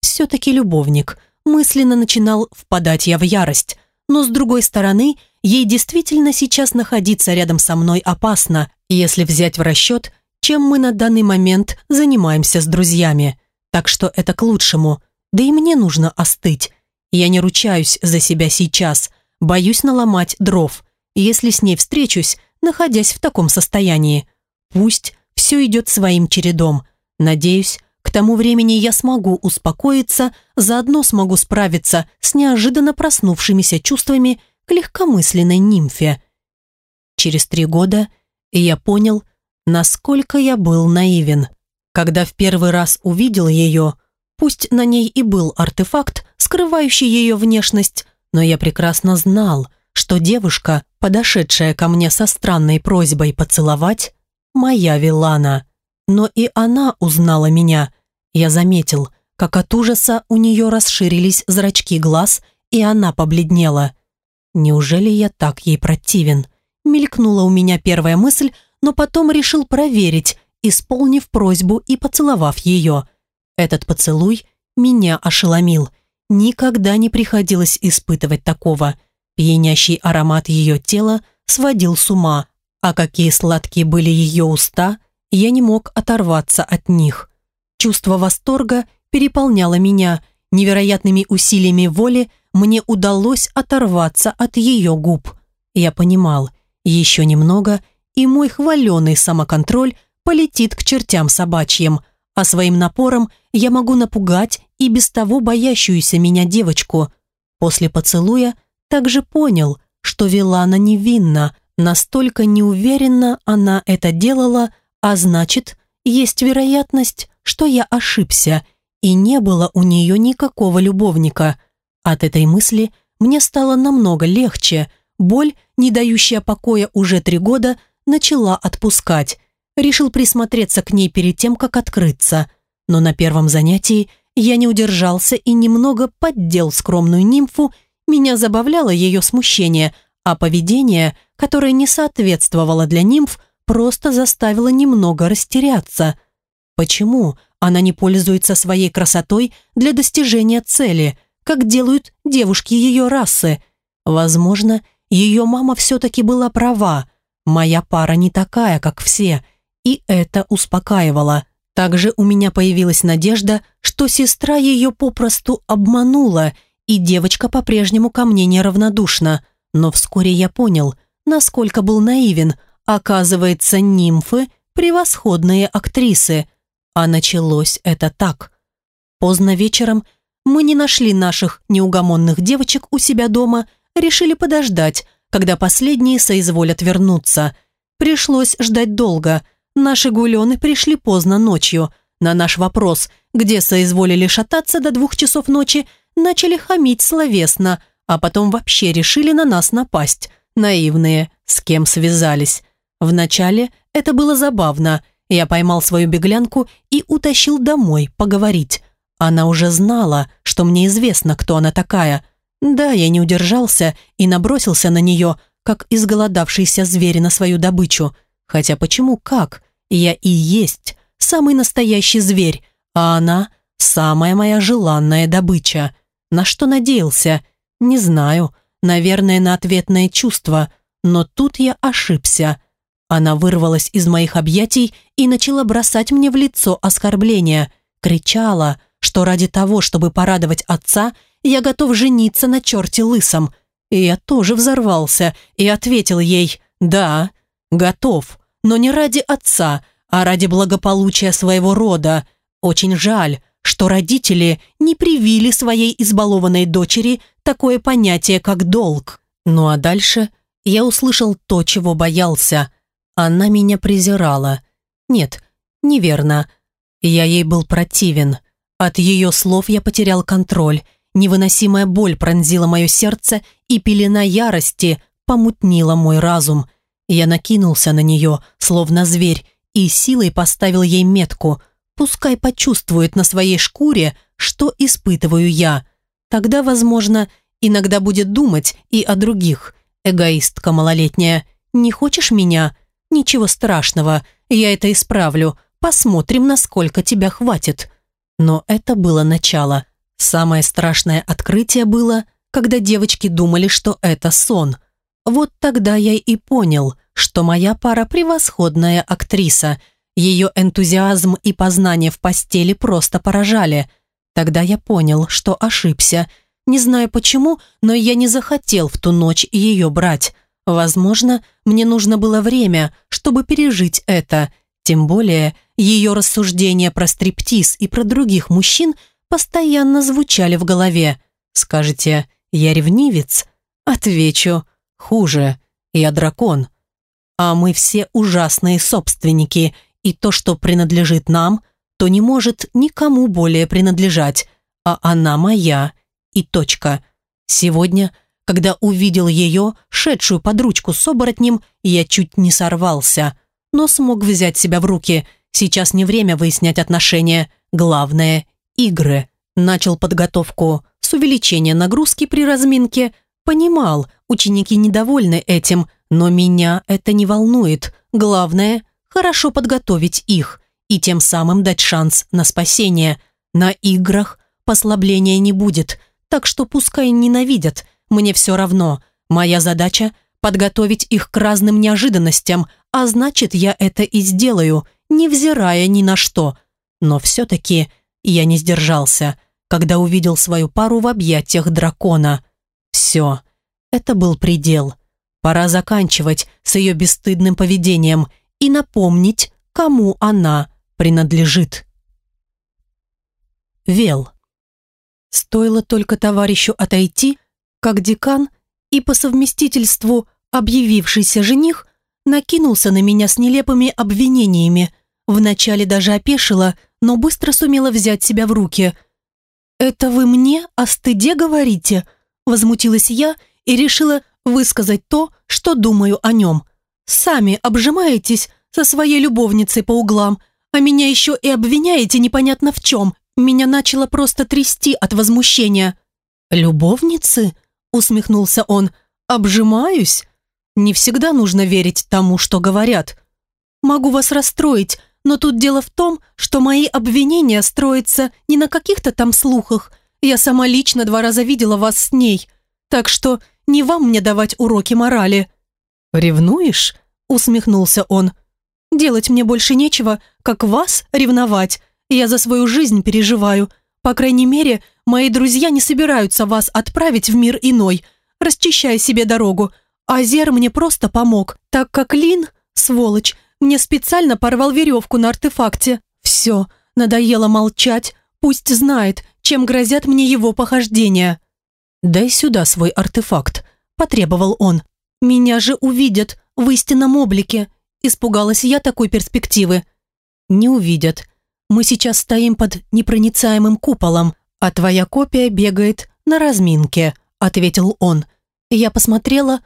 Все-таки любовник. Мысленно начинал впадать я в ярость. Но с другой стороны, ей действительно сейчас находиться рядом со мной опасно, если взять в расчет, чем мы на данный момент занимаемся с друзьями. Так что это к лучшему. Да и мне нужно остыть. Я не ручаюсь за себя сейчас. Боюсь наломать дров, если с ней встречусь, находясь в таком состоянии. Пусть все идет своим чередом. Надеюсь, к тому времени я смогу успокоиться, заодно смогу справиться с неожиданно проснувшимися чувствами к легкомысленной нимфе. Через три года я понял, насколько я был наивен. Когда в первый раз увидел ее, пусть на ней и был артефакт, скрывающий ее внешность, но я прекрасно знал, что девушка, подошедшая ко мне со странной просьбой поцеловать, моя Вилана. Но и она узнала меня. Я заметил, как от ужаса у нее расширились зрачки глаз, и она побледнела. Неужели я так ей противен? Мелькнула у меня первая мысль, но потом решил проверить, исполнив просьбу и поцеловав ее. Этот поцелуй меня ошеломил. Никогда не приходилось испытывать такого. Пьянящий аромат ее тела сводил с ума, а какие сладкие были ее уста, я не мог оторваться от них. Чувство восторга переполняло меня, невероятными усилиями воли мне удалось оторваться от ее губ. Я понимал, еще немного – и мой хваленый самоконтроль полетит к чертям собачьим, а своим напором я могу напугать и без того боящуюся меня девочку. После поцелуя также понял, что Вилана невинна, настолько неуверенно она это делала, а значит, есть вероятность, что я ошибся, и не было у нее никакого любовника. От этой мысли мне стало намного легче, боль, не дающая покоя уже три года, начала отпускать. Решил присмотреться к ней перед тем, как открыться. Но на первом занятии я не удержался и немного поддел скромную нимфу, меня забавляло ее смущение, а поведение, которое не соответствовало для нимф, просто заставило немного растеряться. Почему она не пользуется своей красотой для достижения цели, как делают девушки ее расы? Возможно, ее мама все-таки была права, Моя пара не такая, как все, и это успокаивало. Также у меня появилась надежда, что сестра ее попросту обманула, и девочка по-прежнему ко мне неравнодушна. Но вскоре я понял, насколько был наивен. Оказывается, нимфы – превосходные актрисы. А началось это так. Поздно вечером мы не нашли наших неугомонных девочек у себя дома, решили подождать, когда последние соизволят вернуться. Пришлось ждать долго. Наши гулены пришли поздно ночью. На наш вопрос, где соизволили шататься до двух часов ночи, начали хамить словесно, а потом вообще решили на нас напасть. Наивные, с кем связались. Вначале это было забавно. Я поймал свою беглянку и утащил домой поговорить. Она уже знала, что мне известно, кто она такая – да, я не удержался и набросился на нее, как изголодавшийся зверь на свою добычу. Хотя почему как? Я и есть самый настоящий зверь, а она – самая моя желанная добыча. На что надеялся? Не знаю. Наверное, на ответное чувство. Но тут я ошибся. Она вырвалась из моих объятий и начала бросать мне в лицо оскорбления. Кричала, что ради того, чтобы порадовать отца – я готов жениться на черте лысом. И я тоже взорвался и ответил ей «Да, готов, но не ради отца, а ради благополучия своего рода. Очень жаль, что родители не привили своей избалованной дочери такое понятие, как долг». Ну а дальше я услышал то, чего боялся. Она меня презирала. Нет, неверно. Я ей был противен. От ее слов я потерял контроль Невыносимая боль пронзила мое сердце, и пелена ярости помутнила мой разум. Я накинулся на нее, словно зверь, и силой поставил ей метку. Пускай почувствует на своей шкуре, что испытываю я. Тогда, возможно, иногда будет думать и о других. Эгоистка малолетняя. Не хочешь меня? Ничего страшного, я это исправлю. Посмотрим, насколько тебя хватит. Но это было начало. Самое страшное открытие было, когда девочки думали, что это сон. Вот тогда я и понял, что моя пара превосходная актриса. Ее энтузиазм и познание в постели просто поражали. Тогда я понял, что ошибся. Не знаю почему, но я не захотел в ту ночь ее брать. Возможно, мне нужно было время, чтобы пережить это. Тем более, ее рассуждения про стриптиз и про других мужчин постоянно звучали в голове. Скажете, я ревнивец? Отвечу, хуже, я дракон. А мы все ужасные собственники, и то, что принадлежит нам, то не может никому более принадлежать, а она моя, и точка. Сегодня, когда увидел ее, шедшую под ручку с оборотнем, я чуть не сорвался, но смог взять себя в руки. Сейчас не время выяснять отношения, главное – игры. Начал подготовку с увеличения нагрузки при разминке. Понимал, ученики недовольны этим, но меня это не волнует. Главное – хорошо подготовить их и тем самым дать шанс на спасение. На играх послабления не будет, так что пускай ненавидят, мне все равно. Моя задача – подготовить их к разным неожиданностям, а значит, я это и сделаю, невзирая ни на что. Но все-таки я не сдержался, когда увидел свою пару в объятиях дракона. Все, это был предел – Пора заканчивать с ее бесстыдным поведением и напомнить, кому она принадлежит. Вел. Стоило только товарищу отойти, как декан и по совместительству объявившийся жених накинулся на меня с нелепыми обвинениями. Вначале даже опешила, но быстро сумела взять себя в руки. «Это вы мне о стыде говорите?» Возмутилась я и решила высказать то, что думаю о нем. Сами обжимаетесь со своей любовницей по углам, а меня еще и обвиняете непонятно в чем. Меня начало просто трясти от возмущения. «Любовницы?» – усмехнулся он. «Обжимаюсь? Не всегда нужно верить тому, что говорят. Могу вас расстроить, но тут дело в том, что мои обвинения строятся не на каких-то там слухах. Я сама лично два раза видела вас с ней. Так что не вам мне давать уроки морали». «Ревнуешь?» – усмехнулся он. «Делать мне больше нечего, как вас ревновать. Я за свою жизнь переживаю. По крайней мере, мои друзья не собираются вас отправить в мир иной, расчищая себе дорогу. А Зер мне просто помог, так как Лин, сволочь, мне специально порвал веревку на артефакте. Все, надоело молчать, пусть знает, чем грозят мне его похождения». «Дай сюда свой артефакт», – потребовал он. «Меня же увидят в истинном облике», – испугалась я такой перспективы. «Не увидят. Мы сейчас стоим под непроницаемым куполом, а твоя копия бегает на разминке», – ответил он. Я посмотрела,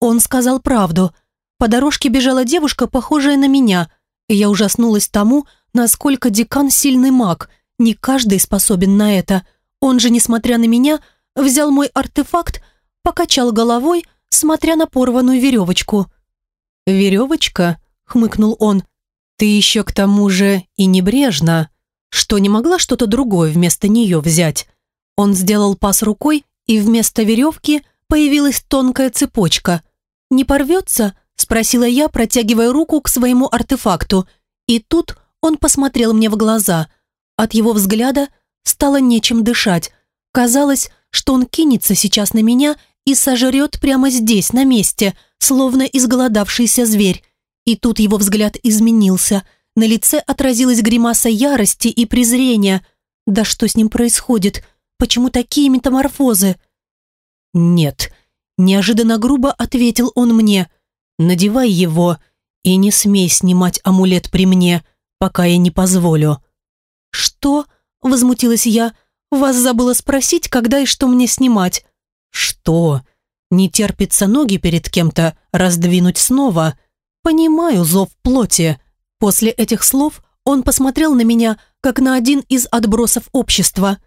он сказал правду. По дорожке бежала девушка, похожая на меня. Я ужаснулась тому, насколько декан сильный маг. Не каждый способен на это. Он же, несмотря на меня, – взял мой артефакт, покачал головой, смотря на порванную веревочку. «Веревочка?» — хмыкнул он. «Ты еще к тому же и небрежно, что не могла что-то другое вместо нее взять». Он сделал пас рукой, и вместо веревки появилась тонкая цепочка. «Не порвется?» — спросила я, протягивая руку к своему артефакту. И тут он посмотрел мне в глаза. От его взгляда стало нечем дышать. Казалось, что он кинется сейчас на меня и сожрет прямо здесь, на месте, словно изголодавшийся зверь. И тут его взгляд изменился. На лице отразилась гримаса ярости и презрения. Да что с ним происходит? Почему такие метаморфозы? Нет. Неожиданно грубо ответил он мне. Надевай его и не смей снимать амулет при мне, пока я не позволю. Что? Возмутилась я. Вас забыла спросить, когда и что мне снимать». «Что? Не терпится ноги перед кем-то раздвинуть снова?» Понимаю зов плоти. После этих слов он посмотрел на меня, как на один из отбросов общества.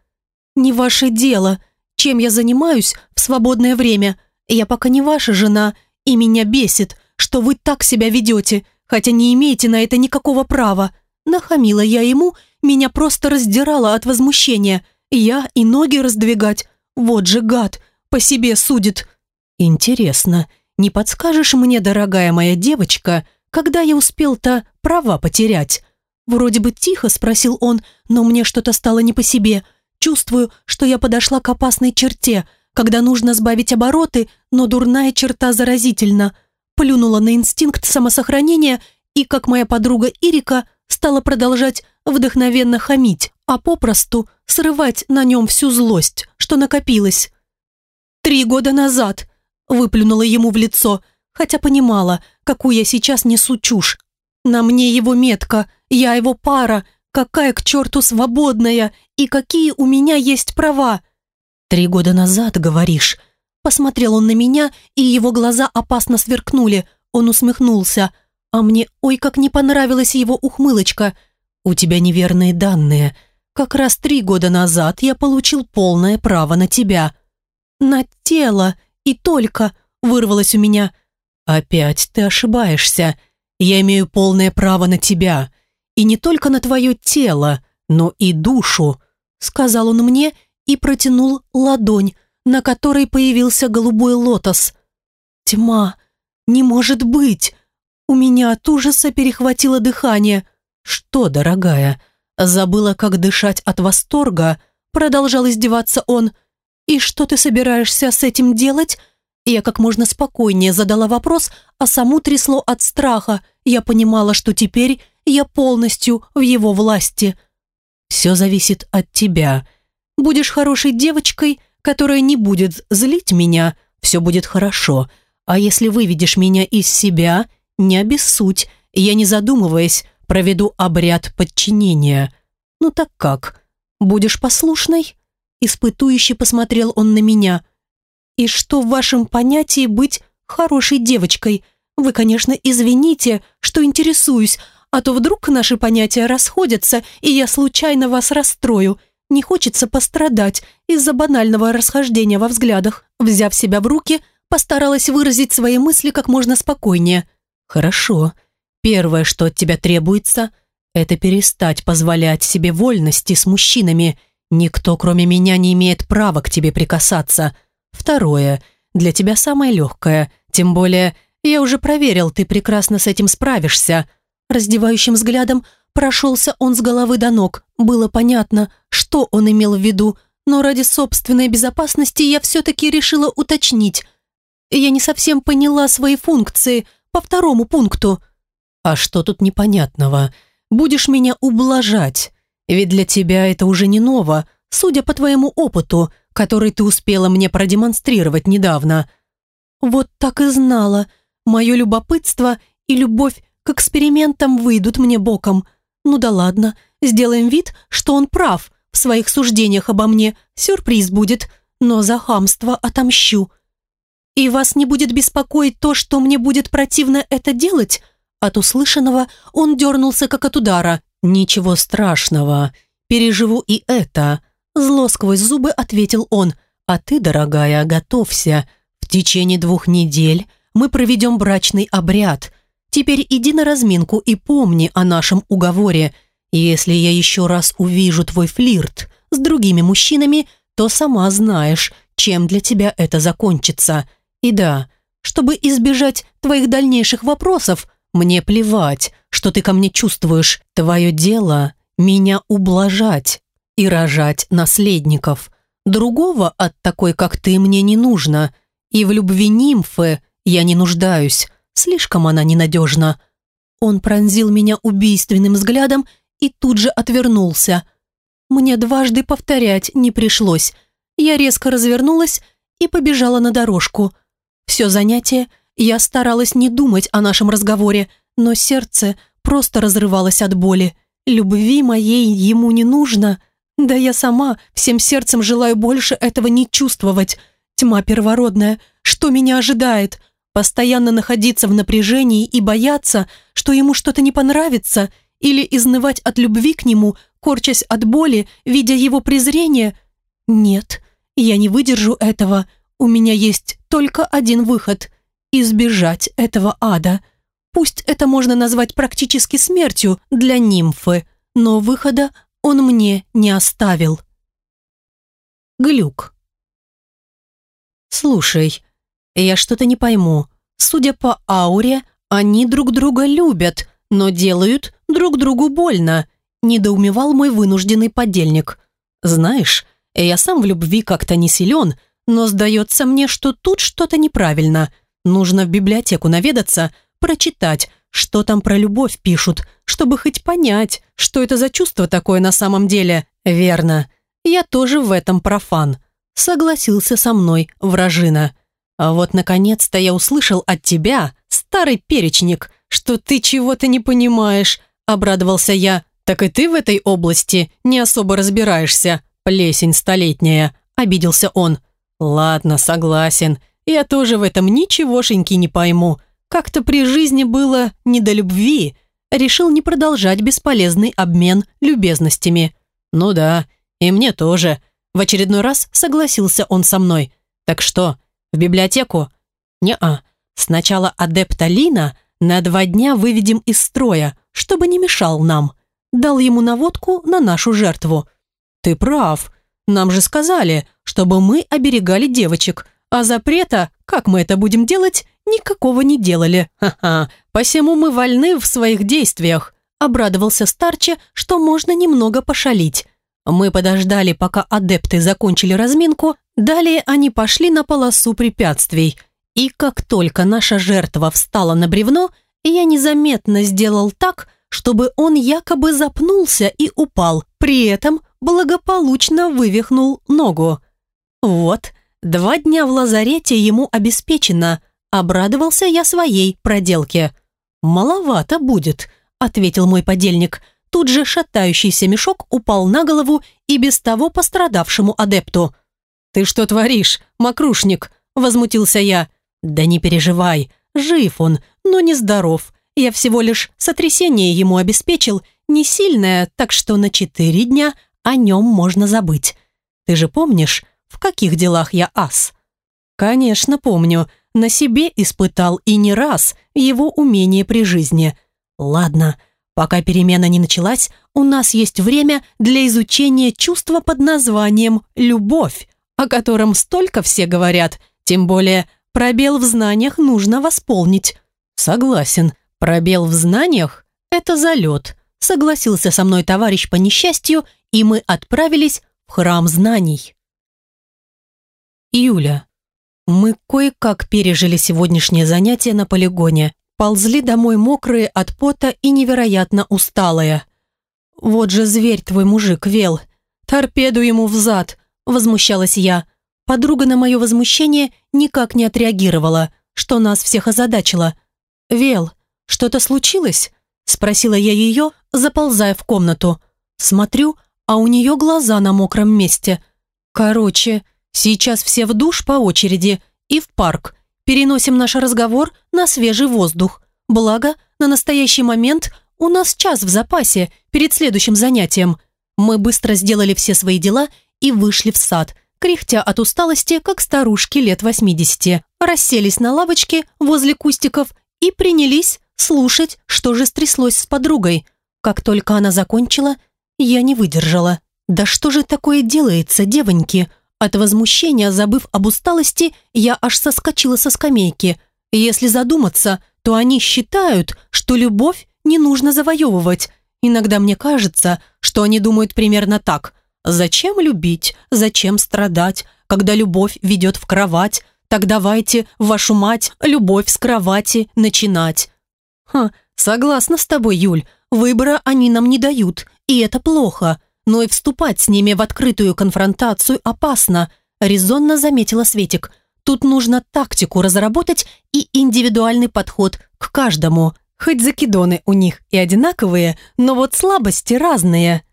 «Не ваше дело, чем я занимаюсь в свободное время. Я пока не ваша жена, и меня бесит, что вы так себя ведете, хотя не имеете на это никакого права». Нахамила я ему, меня просто раздирало от возмущения. Я и ноги раздвигать. Вот же гад, по себе судит. Интересно, не подскажешь мне, дорогая моя девочка, когда я успел-то права потерять? Вроде бы тихо спросил он, но мне что-то стало не по себе. Чувствую, что я подошла к опасной черте, когда нужно сбавить обороты, но дурная черта заразительна. Плюнула на инстинкт самосохранения и, как моя подруга Ирика, стала продолжать вдохновенно хамить, а попросту срывать на нем всю злость, что накопилось. «Три года назад», – выплюнула ему в лицо, хотя понимала, какую я сейчас несу чушь. «На мне его метка, я его пара, какая к черту свободная и какие у меня есть права». «Три года назад, говоришь?» Посмотрел он на меня, и его глаза опасно сверкнули. Он усмехнулся – а мне ой как не понравилась его ухмылочка. «У тебя неверные данные. Как раз три года назад я получил полное право на тебя». «На тело и только», — вырвалось у меня. «Опять ты ошибаешься. Я имею полное право на тебя. И не только на твое тело, но и душу», — сказал он мне и протянул ладонь, на которой появился голубой лотос. «Тьма! Не может быть!» У меня от ужаса перехватило дыхание. «Что, дорогая, забыла, как дышать от восторга?» Продолжал издеваться он. «И что ты собираешься с этим делать?» Я как можно спокойнее задала вопрос, а саму трясло от страха. Я понимала, что теперь я полностью в его власти. «Все зависит от тебя. Будешь хорошей девочкой, которая не будет злить меня, все будет хорошо. А если выведешь меня из себя не обессудь, я, не задумываясь, проведу обряд подчинения. Ну так как? Будешь послушной? Испытующе посмотрел он на меня. И что в вашем понятии быть хорошей девочкой? Вы, конечно, извините, что интересуюсь, а то вдруг наши понятия расходятся, и я случайно вас расстрою. Не хочется пострадать из-за банального расхождения во взглядах. Взяв себя в руки, постаралась выразить свои мысли как можно спокойнее – «Хорошо. Первое, что от тебя требуется, это перестать позволять себе вольности с мужчинами. Никто, кроме меня, не имеет права к тебе прикасаться. Второе, для тебя самое легкое, тем более я уже проверил, ты прекрасно с этим справишься». Раздевающим взглядом прошелся он с головы до ног. Было понятно, что он имел в виду, но ради собственной безопасности я все-таки решила уточнить. Я не совсем поняла свои функции – по второму пункту. А что тут непонятного? Будешь меня ублажать. Ведь для тебя это уже не ново, судя по твоему опыту, который ты успела мне продемонстрировать недавно. Вот так и знала. Мое любопытство и любовь к экспериментам выйдут мне боком. Ну да ладно, сделаем вид, что он прав в своих суждениях обо мне. Сюрприз будет, но за хамство отомщу. «И вас не будет беспокоить то, что мне будет противно это делать?» От услышанного он дернулся, как от удара. «Ничего страшного. Переживу и это». Зло сквозь зубы ответил он. «А ты, дорогая, готовься. В течение двух недель мы проведем брачный обряд. Теперь иди на разминку и помни о нашем уговоре. Если я еще раз увижу твой флирт с другими мужчинами, то сама знаешь, чем для тебя это закончится. И да, чтобы избежать твоих дальнейших вопросов, мне плевать, что ты ко мне чувствуешь. Твое дело – меня ублажать и рожать наследников. Другого от такой, как ты, мне не нужно. И в любви нимфы я не нуждаюсь. Слишком она ненадежна. Он пронзил меня убийственным взглядом и тут же отвернулся. Мне дважды повторять не пришлось. Я резко развернулась и побежала на дорожку – все занятие я старалась не думать о нашем разговоре, но сердце просто разрывалось от боли. Любви моей ему не нужно. Да я сама всем сердцем желаю больше этого не чувствовать. Тьма первородная, что меня ожидает? Постоянно находиться в напряжении и бояться, что ему что-то не понравится, или изнывать от любви к нему, корчась от боли, видя его презрение? Нет, я не выдержу этого. У меня есть только один выход – избежать этого ада. Пусть это можно назвать практически смертью для нимфы, но выхода он мне не оставил. Глюк. «Слушай, я что-то не пойму. Судя по ауре, они друг друга любят, но делают друг другу больно», недоумевал мой вынужденный подельник. «Знаешь, я сам в любви как-то не силен, но сдается мне, что тут что-то неправильно. Нужно в библиотеку наведаться, прочитать, что там про любовь пишут, чтобы хоть понять, что это за чувство такое на самом деле. Верно, я тоже в этом профан. Согласился со мной вражина. А вот наконец-то я услышал от тебя, старый перечник, что ты чего-то не понимаешь, обрадовался я. Так и ты в этой области не особо разбираешься, плесень столетняя, обиделся он. Ладно, согласен, я тоже в этом ничегошеньки не пойму. Как-то при жизни было не до любви. Решил не продолжать бесполезный обмен любезностями. Ну да, и мне тоже. В очередной раз согласился он со мной. Так что, в библиотеку? Не-а. Сначала адепта Лина на два дня выведем из строя, чтобы не мешал нам. Дал ему наводку на нашу жертву. Ты прав. Нам же сказали, чтобы мы оберегали девочек, а запрета, как мы это будем делать, никакого не делали. Ха-ха, посему мы вольны в своих действиях. Обрадовался Старче, что можно немного пошалить. Мы подождали, пока адепты закончили разминку, далее они пошли на полосу препятствий. И как только наша жертва встала на бревно, я незаметно сделал так, чтобы он якобы запнулся и упал, при этом благополучно вывихнул ногу. Вот, два дня в лазарете ему обеспечено, Обрадовался я своей проделке. «Маловато будет», — ответил мой подельник. Тут же шатающийся мешок упал на голову и без того пострадавшему адепту. «Ты что творишь, мокрушник?» — возмутился я. «Да не переживай, жив он, но не здоров. Я всего лишь сотрясение ему обеспечил, не сильное, так что на четыре дня о нем можно забыть. Ты же помнишь, в каких делах я ас?» «Конечно помню на себе испытал и не раз его умение при жизни. Ладно, пока перемена не началась, у нас есть время для изучения чувства под названием «любовь», о котором столько все говорят, тем более пробел в знаниях нужно восполнить. Согласен, пробел в знаниях – это залет. Согласился со мной товарищ по несчастью, и мы отправились в храм знаний. Июля. Мы кое-как пережили сегодняшнее занятие на полигоне. Ползли домой мокрые от пота и невероятно усталые. «Вот же зверь твой мужик, Вел! Торпеду ему взад!» – возмущалась я. Подруга на мое возмущение никак не отреагировала, что нас всех озадачило. «Вел, что-то случилось?» – спросила я ее, заползая в комнату. Смотрю, а у нее глаза на мокром месте. Короче, Сейчас все в душ по очереди и в парк. Переносим наш разговор на свежий воздух. Благо, на настоящий момент у нас час в запасе перед следующим занятием. Мы быстро сделали все свои дела и вышли в сад, кряхтя от усталости, как старушки лет 80. Расселись на лавочке возле кустиков и принялись слушать, что же стряслось с подругой. Как только она закончила, я не выдержала. «Да что же такое делается, девоньки? От возмущения, забыв об усталости, я аж соскочила со скамейки. Если задуматься, то они считают, что любовь не нужно завоевывать. Иногда мне кажется, что они думают примерно так. Зачем любить? Зачем страдать? Когда любовь ведет в кровать, так давайте, вашу мать, любовь с кровати начинать. Ха, согласна с тобой, Юль, выбора они нам не дают, и это плохо но и вступать с ними в открытую конфронтацию опасно», резонно заметила Светик. «Тут нужно тактику разработать и индивидуальный подход к каждому. Хоть закидоны у них и одинаковые, но вот слабости разные».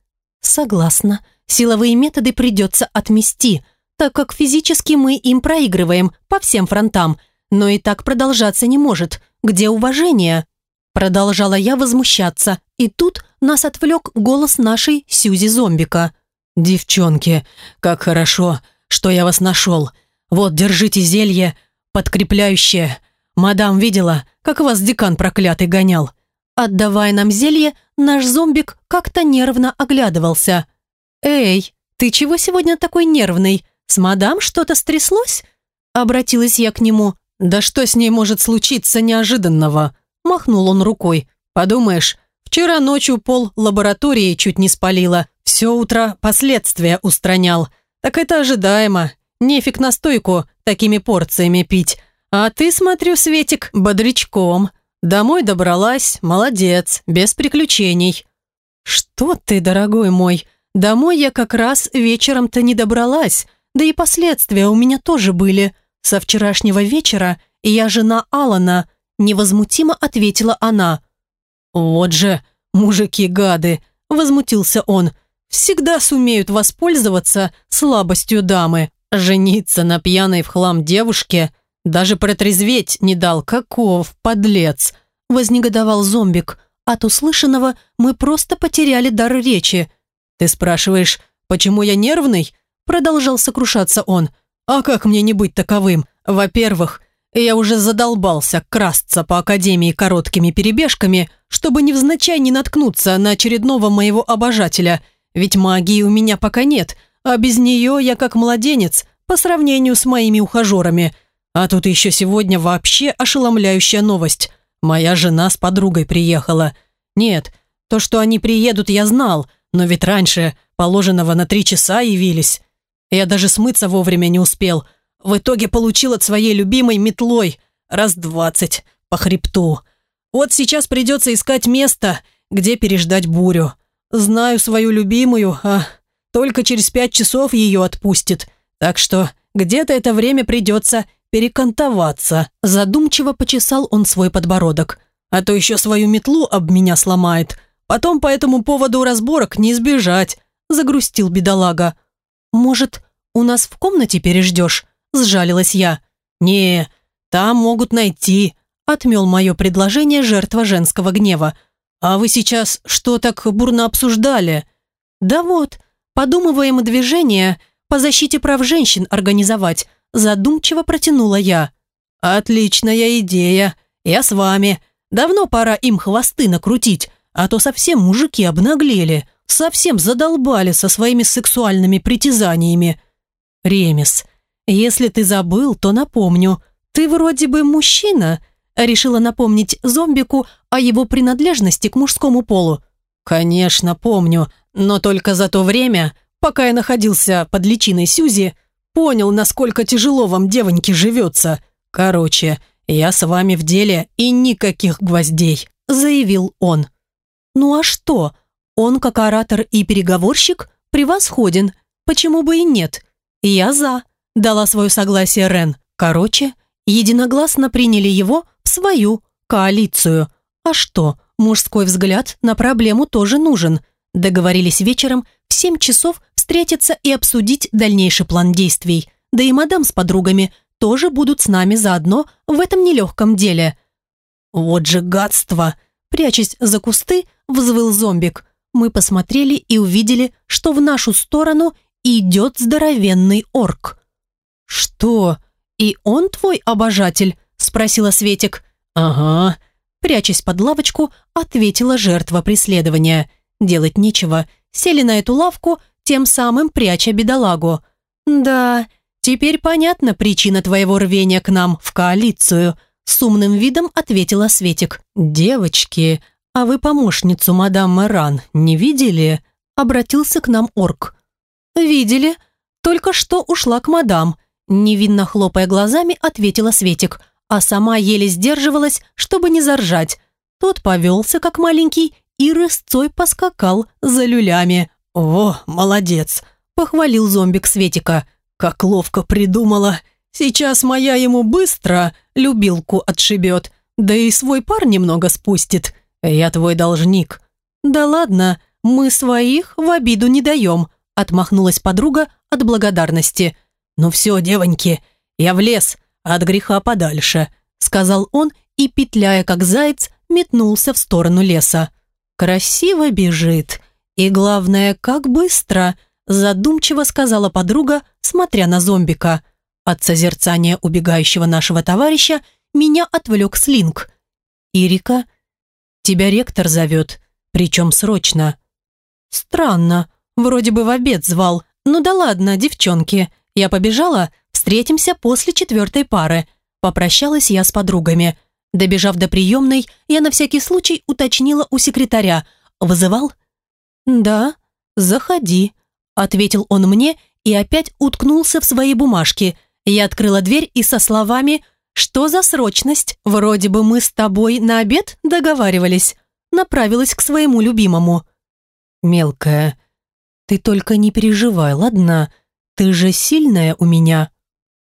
«Согласна. Силовые методы придется отмести, так как физически мы им проигрываем по всем фронтам. но и так продолжаться не может. Где уважение?» Продолжала я возмущаться, и тут нас отвлек голос нашей Сьюзи-зомбика. «Девчонки, как хорошо, что я вас нашел. Вот, держите зелье, подкрепляющее. Мадам видела, как вас декан проклятый гонял?» Отдавая нам зелье, наш зомбик как-то нервно оглядывался. «Эй, ты чего сегодня такой нервный? С мадам что-то стряслось?» Обратилась я к нему. «Да что с ней может случиться неожиданного?» Махнул он рукой. «Подумаешь, вчера ночью пол лаборатории чуть не спалило. Все утро последствия устранял. Так это ожидаемо. Нефиг настойку такими порциями пить. А ты, смотрю, Светик, бодрячком. Домой добралась, молодец, без приключений». «Что ты, дорогой мой, домой я как раз вечером-то не добралась, да и последствия у меня тоже были. Со вчерашнего вечера я жена Алана», невозмутимо ответила она. «Вот же, мужики-гады!» – возмутился он. «Всегда сумеют воспользоваться слабостью дамы. Жениться на пьяной в хлам девушке даже протрезветь не дал, каков подлец!» – вознегодовал зомбик. От услышанного мы просто потеряли дар речи. «Ты спрашиваешь, почему я нервный?» – продолжал сокрушаться он. «А как мне не быть таковым? Во-первых, я уже задолбался красться по академии короткими перебежками, чтобы невзначай не наткнуться на очередного моего обожателя, ведь магии у меня пока нет, а без нее я как младенец по сравнению с моими ухажерами. А тут еще сегодня вообще ошеломляющая новость. Моя жена с подругой приехала. Нет, то, что они приедут, я знал, но ведь раньше положенного на три часа явились. Я даже смыться вовремя не успел – в итоге получил от своей любимой метлой раз двадцать по хребту. Вот сейчас придется искать место, где переждать бурю. Знаю свою любимую, а только через пять часов ее отпустит. Так что где-то это время придется перекантоваться. Задумчиво почесал он свой подбородок. А то еще свою метлу об меня сломает. Потом по этому поводу разборок не избежать. Загрустил бедолага. Может, у нас в комнате переждешь? Сжалилась я. «Не, там могут найти», — отмел мое предложение жертва женского гнева. «А вы сейчас что так бурно обсуждали?» «Да вот, подумываем движение по защите прав женщин организовать», задумчиво протянула я. «Отличная идея. Я с вами. Давно пора им хвосты накрутить, а то совсем мужики обнаглели, совсем задолбали со своими сексуальными притязаниями». «Ремес, «Если ты забыл, то напомню. Ты вроде бы мужчина», решила напомнить зомбику о его принадлежности к мужскому полу. «Конечно, помню, но только за то время, пока я находился под личиной Сюзи, понял, насколько тяжело вам, девоньки, живется. Короче, я с вами в деле и никаких гвоздей», заявил он. «Ну а что? Он, как оратор и переговорщик, превосходен. Почему бы и нет? Я за». Дала свое согласие Рен. Короче, единогласно приняли его в свою коалицию. А что, мужской взгляд на проблему тоже нужен. Договорились вечером в 7 часов встретиться и обсудить дальнейший план действий. Да и мадам с подругами тоже будут с нами заодно в этом нелегком деле. Вот же гадство! Прячась за кусты, взвыл зомбик. Мы посмотрели и увидели, что в нашу сторону идет здоровенный орк. «Что? И он твой обожатель?» – спросила Светик. «Ага», – прячась под лавочку, ответила жертва преследования. Делать нечего, сели на эту лавку, тем самым пряча бедолагу. «Да, теперь понятна причина твоего рвения к нам в коалицию», – с умным видом ответила Светик. «Девочки, а вы помощницу мадам Мэран не видели?» – обратился к нам орк. «Видели. Только что ушла к мадам», Невинно хлопая глазами, ответила Светик, а сама еле сдерживалась, чтобы не заржать. Тот повелся, как маленький, и рысцой поскакал за люлями. «О, молодец!» – похвалил зомбик Светика. «Как ловко придумала! Сейчас моя ему быстро любилку отшибет, да и свой пар немного спустит. Я твой должник». «Да ладно, мы своих в обиду не даем», – отмахнулась подруга от благодарности – «Ну все, девоньки, я в лес, от греха подальше», сказал он и, петляя как заяц, метнулся в сторону леса. «Красиво бежит. И главное, как быстро», задумчиво сказала подруга, смотря на зомбика. От созерцания убегающего нашего товарища меня отвлек Слинг. «Ирика, тебя ректор зовет, причем срочно». «Странно, вроде бы в обед звал. Ну да ладно, девчонки, я побежала, встретимся после четвертой пары». Попрощалась я с подругами. Добежав до приемной, я на всякий случай уточнила у секретаря. «Вызывал?» «Да, заходи», — ответил он мне и опять уткнулся в свои бумажки. Я открыла дверь и со словами «Что за срочность? Вроде бы мы с тобой на обед договаривались». Направилась к своему любимому. «Мелкая, ты только не переживай, ладно? Ты же сильная у меня».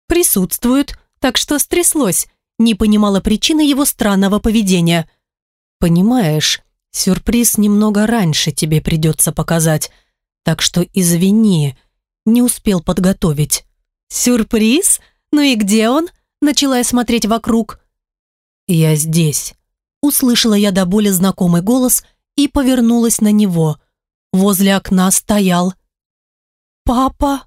«Присутствует, так что стряслось», не понимала причины его странного поведения. «Понимаешь, сюрприз немного раньше тебе придется показать, так что извини, не успел подготовить». «Сюрприз? Ну и где он?» Начала я смотреть вокруг. «Я здесь», — услышала я до боли знакомый голос и повернулась на него. Возле окна стоял. «Папа?»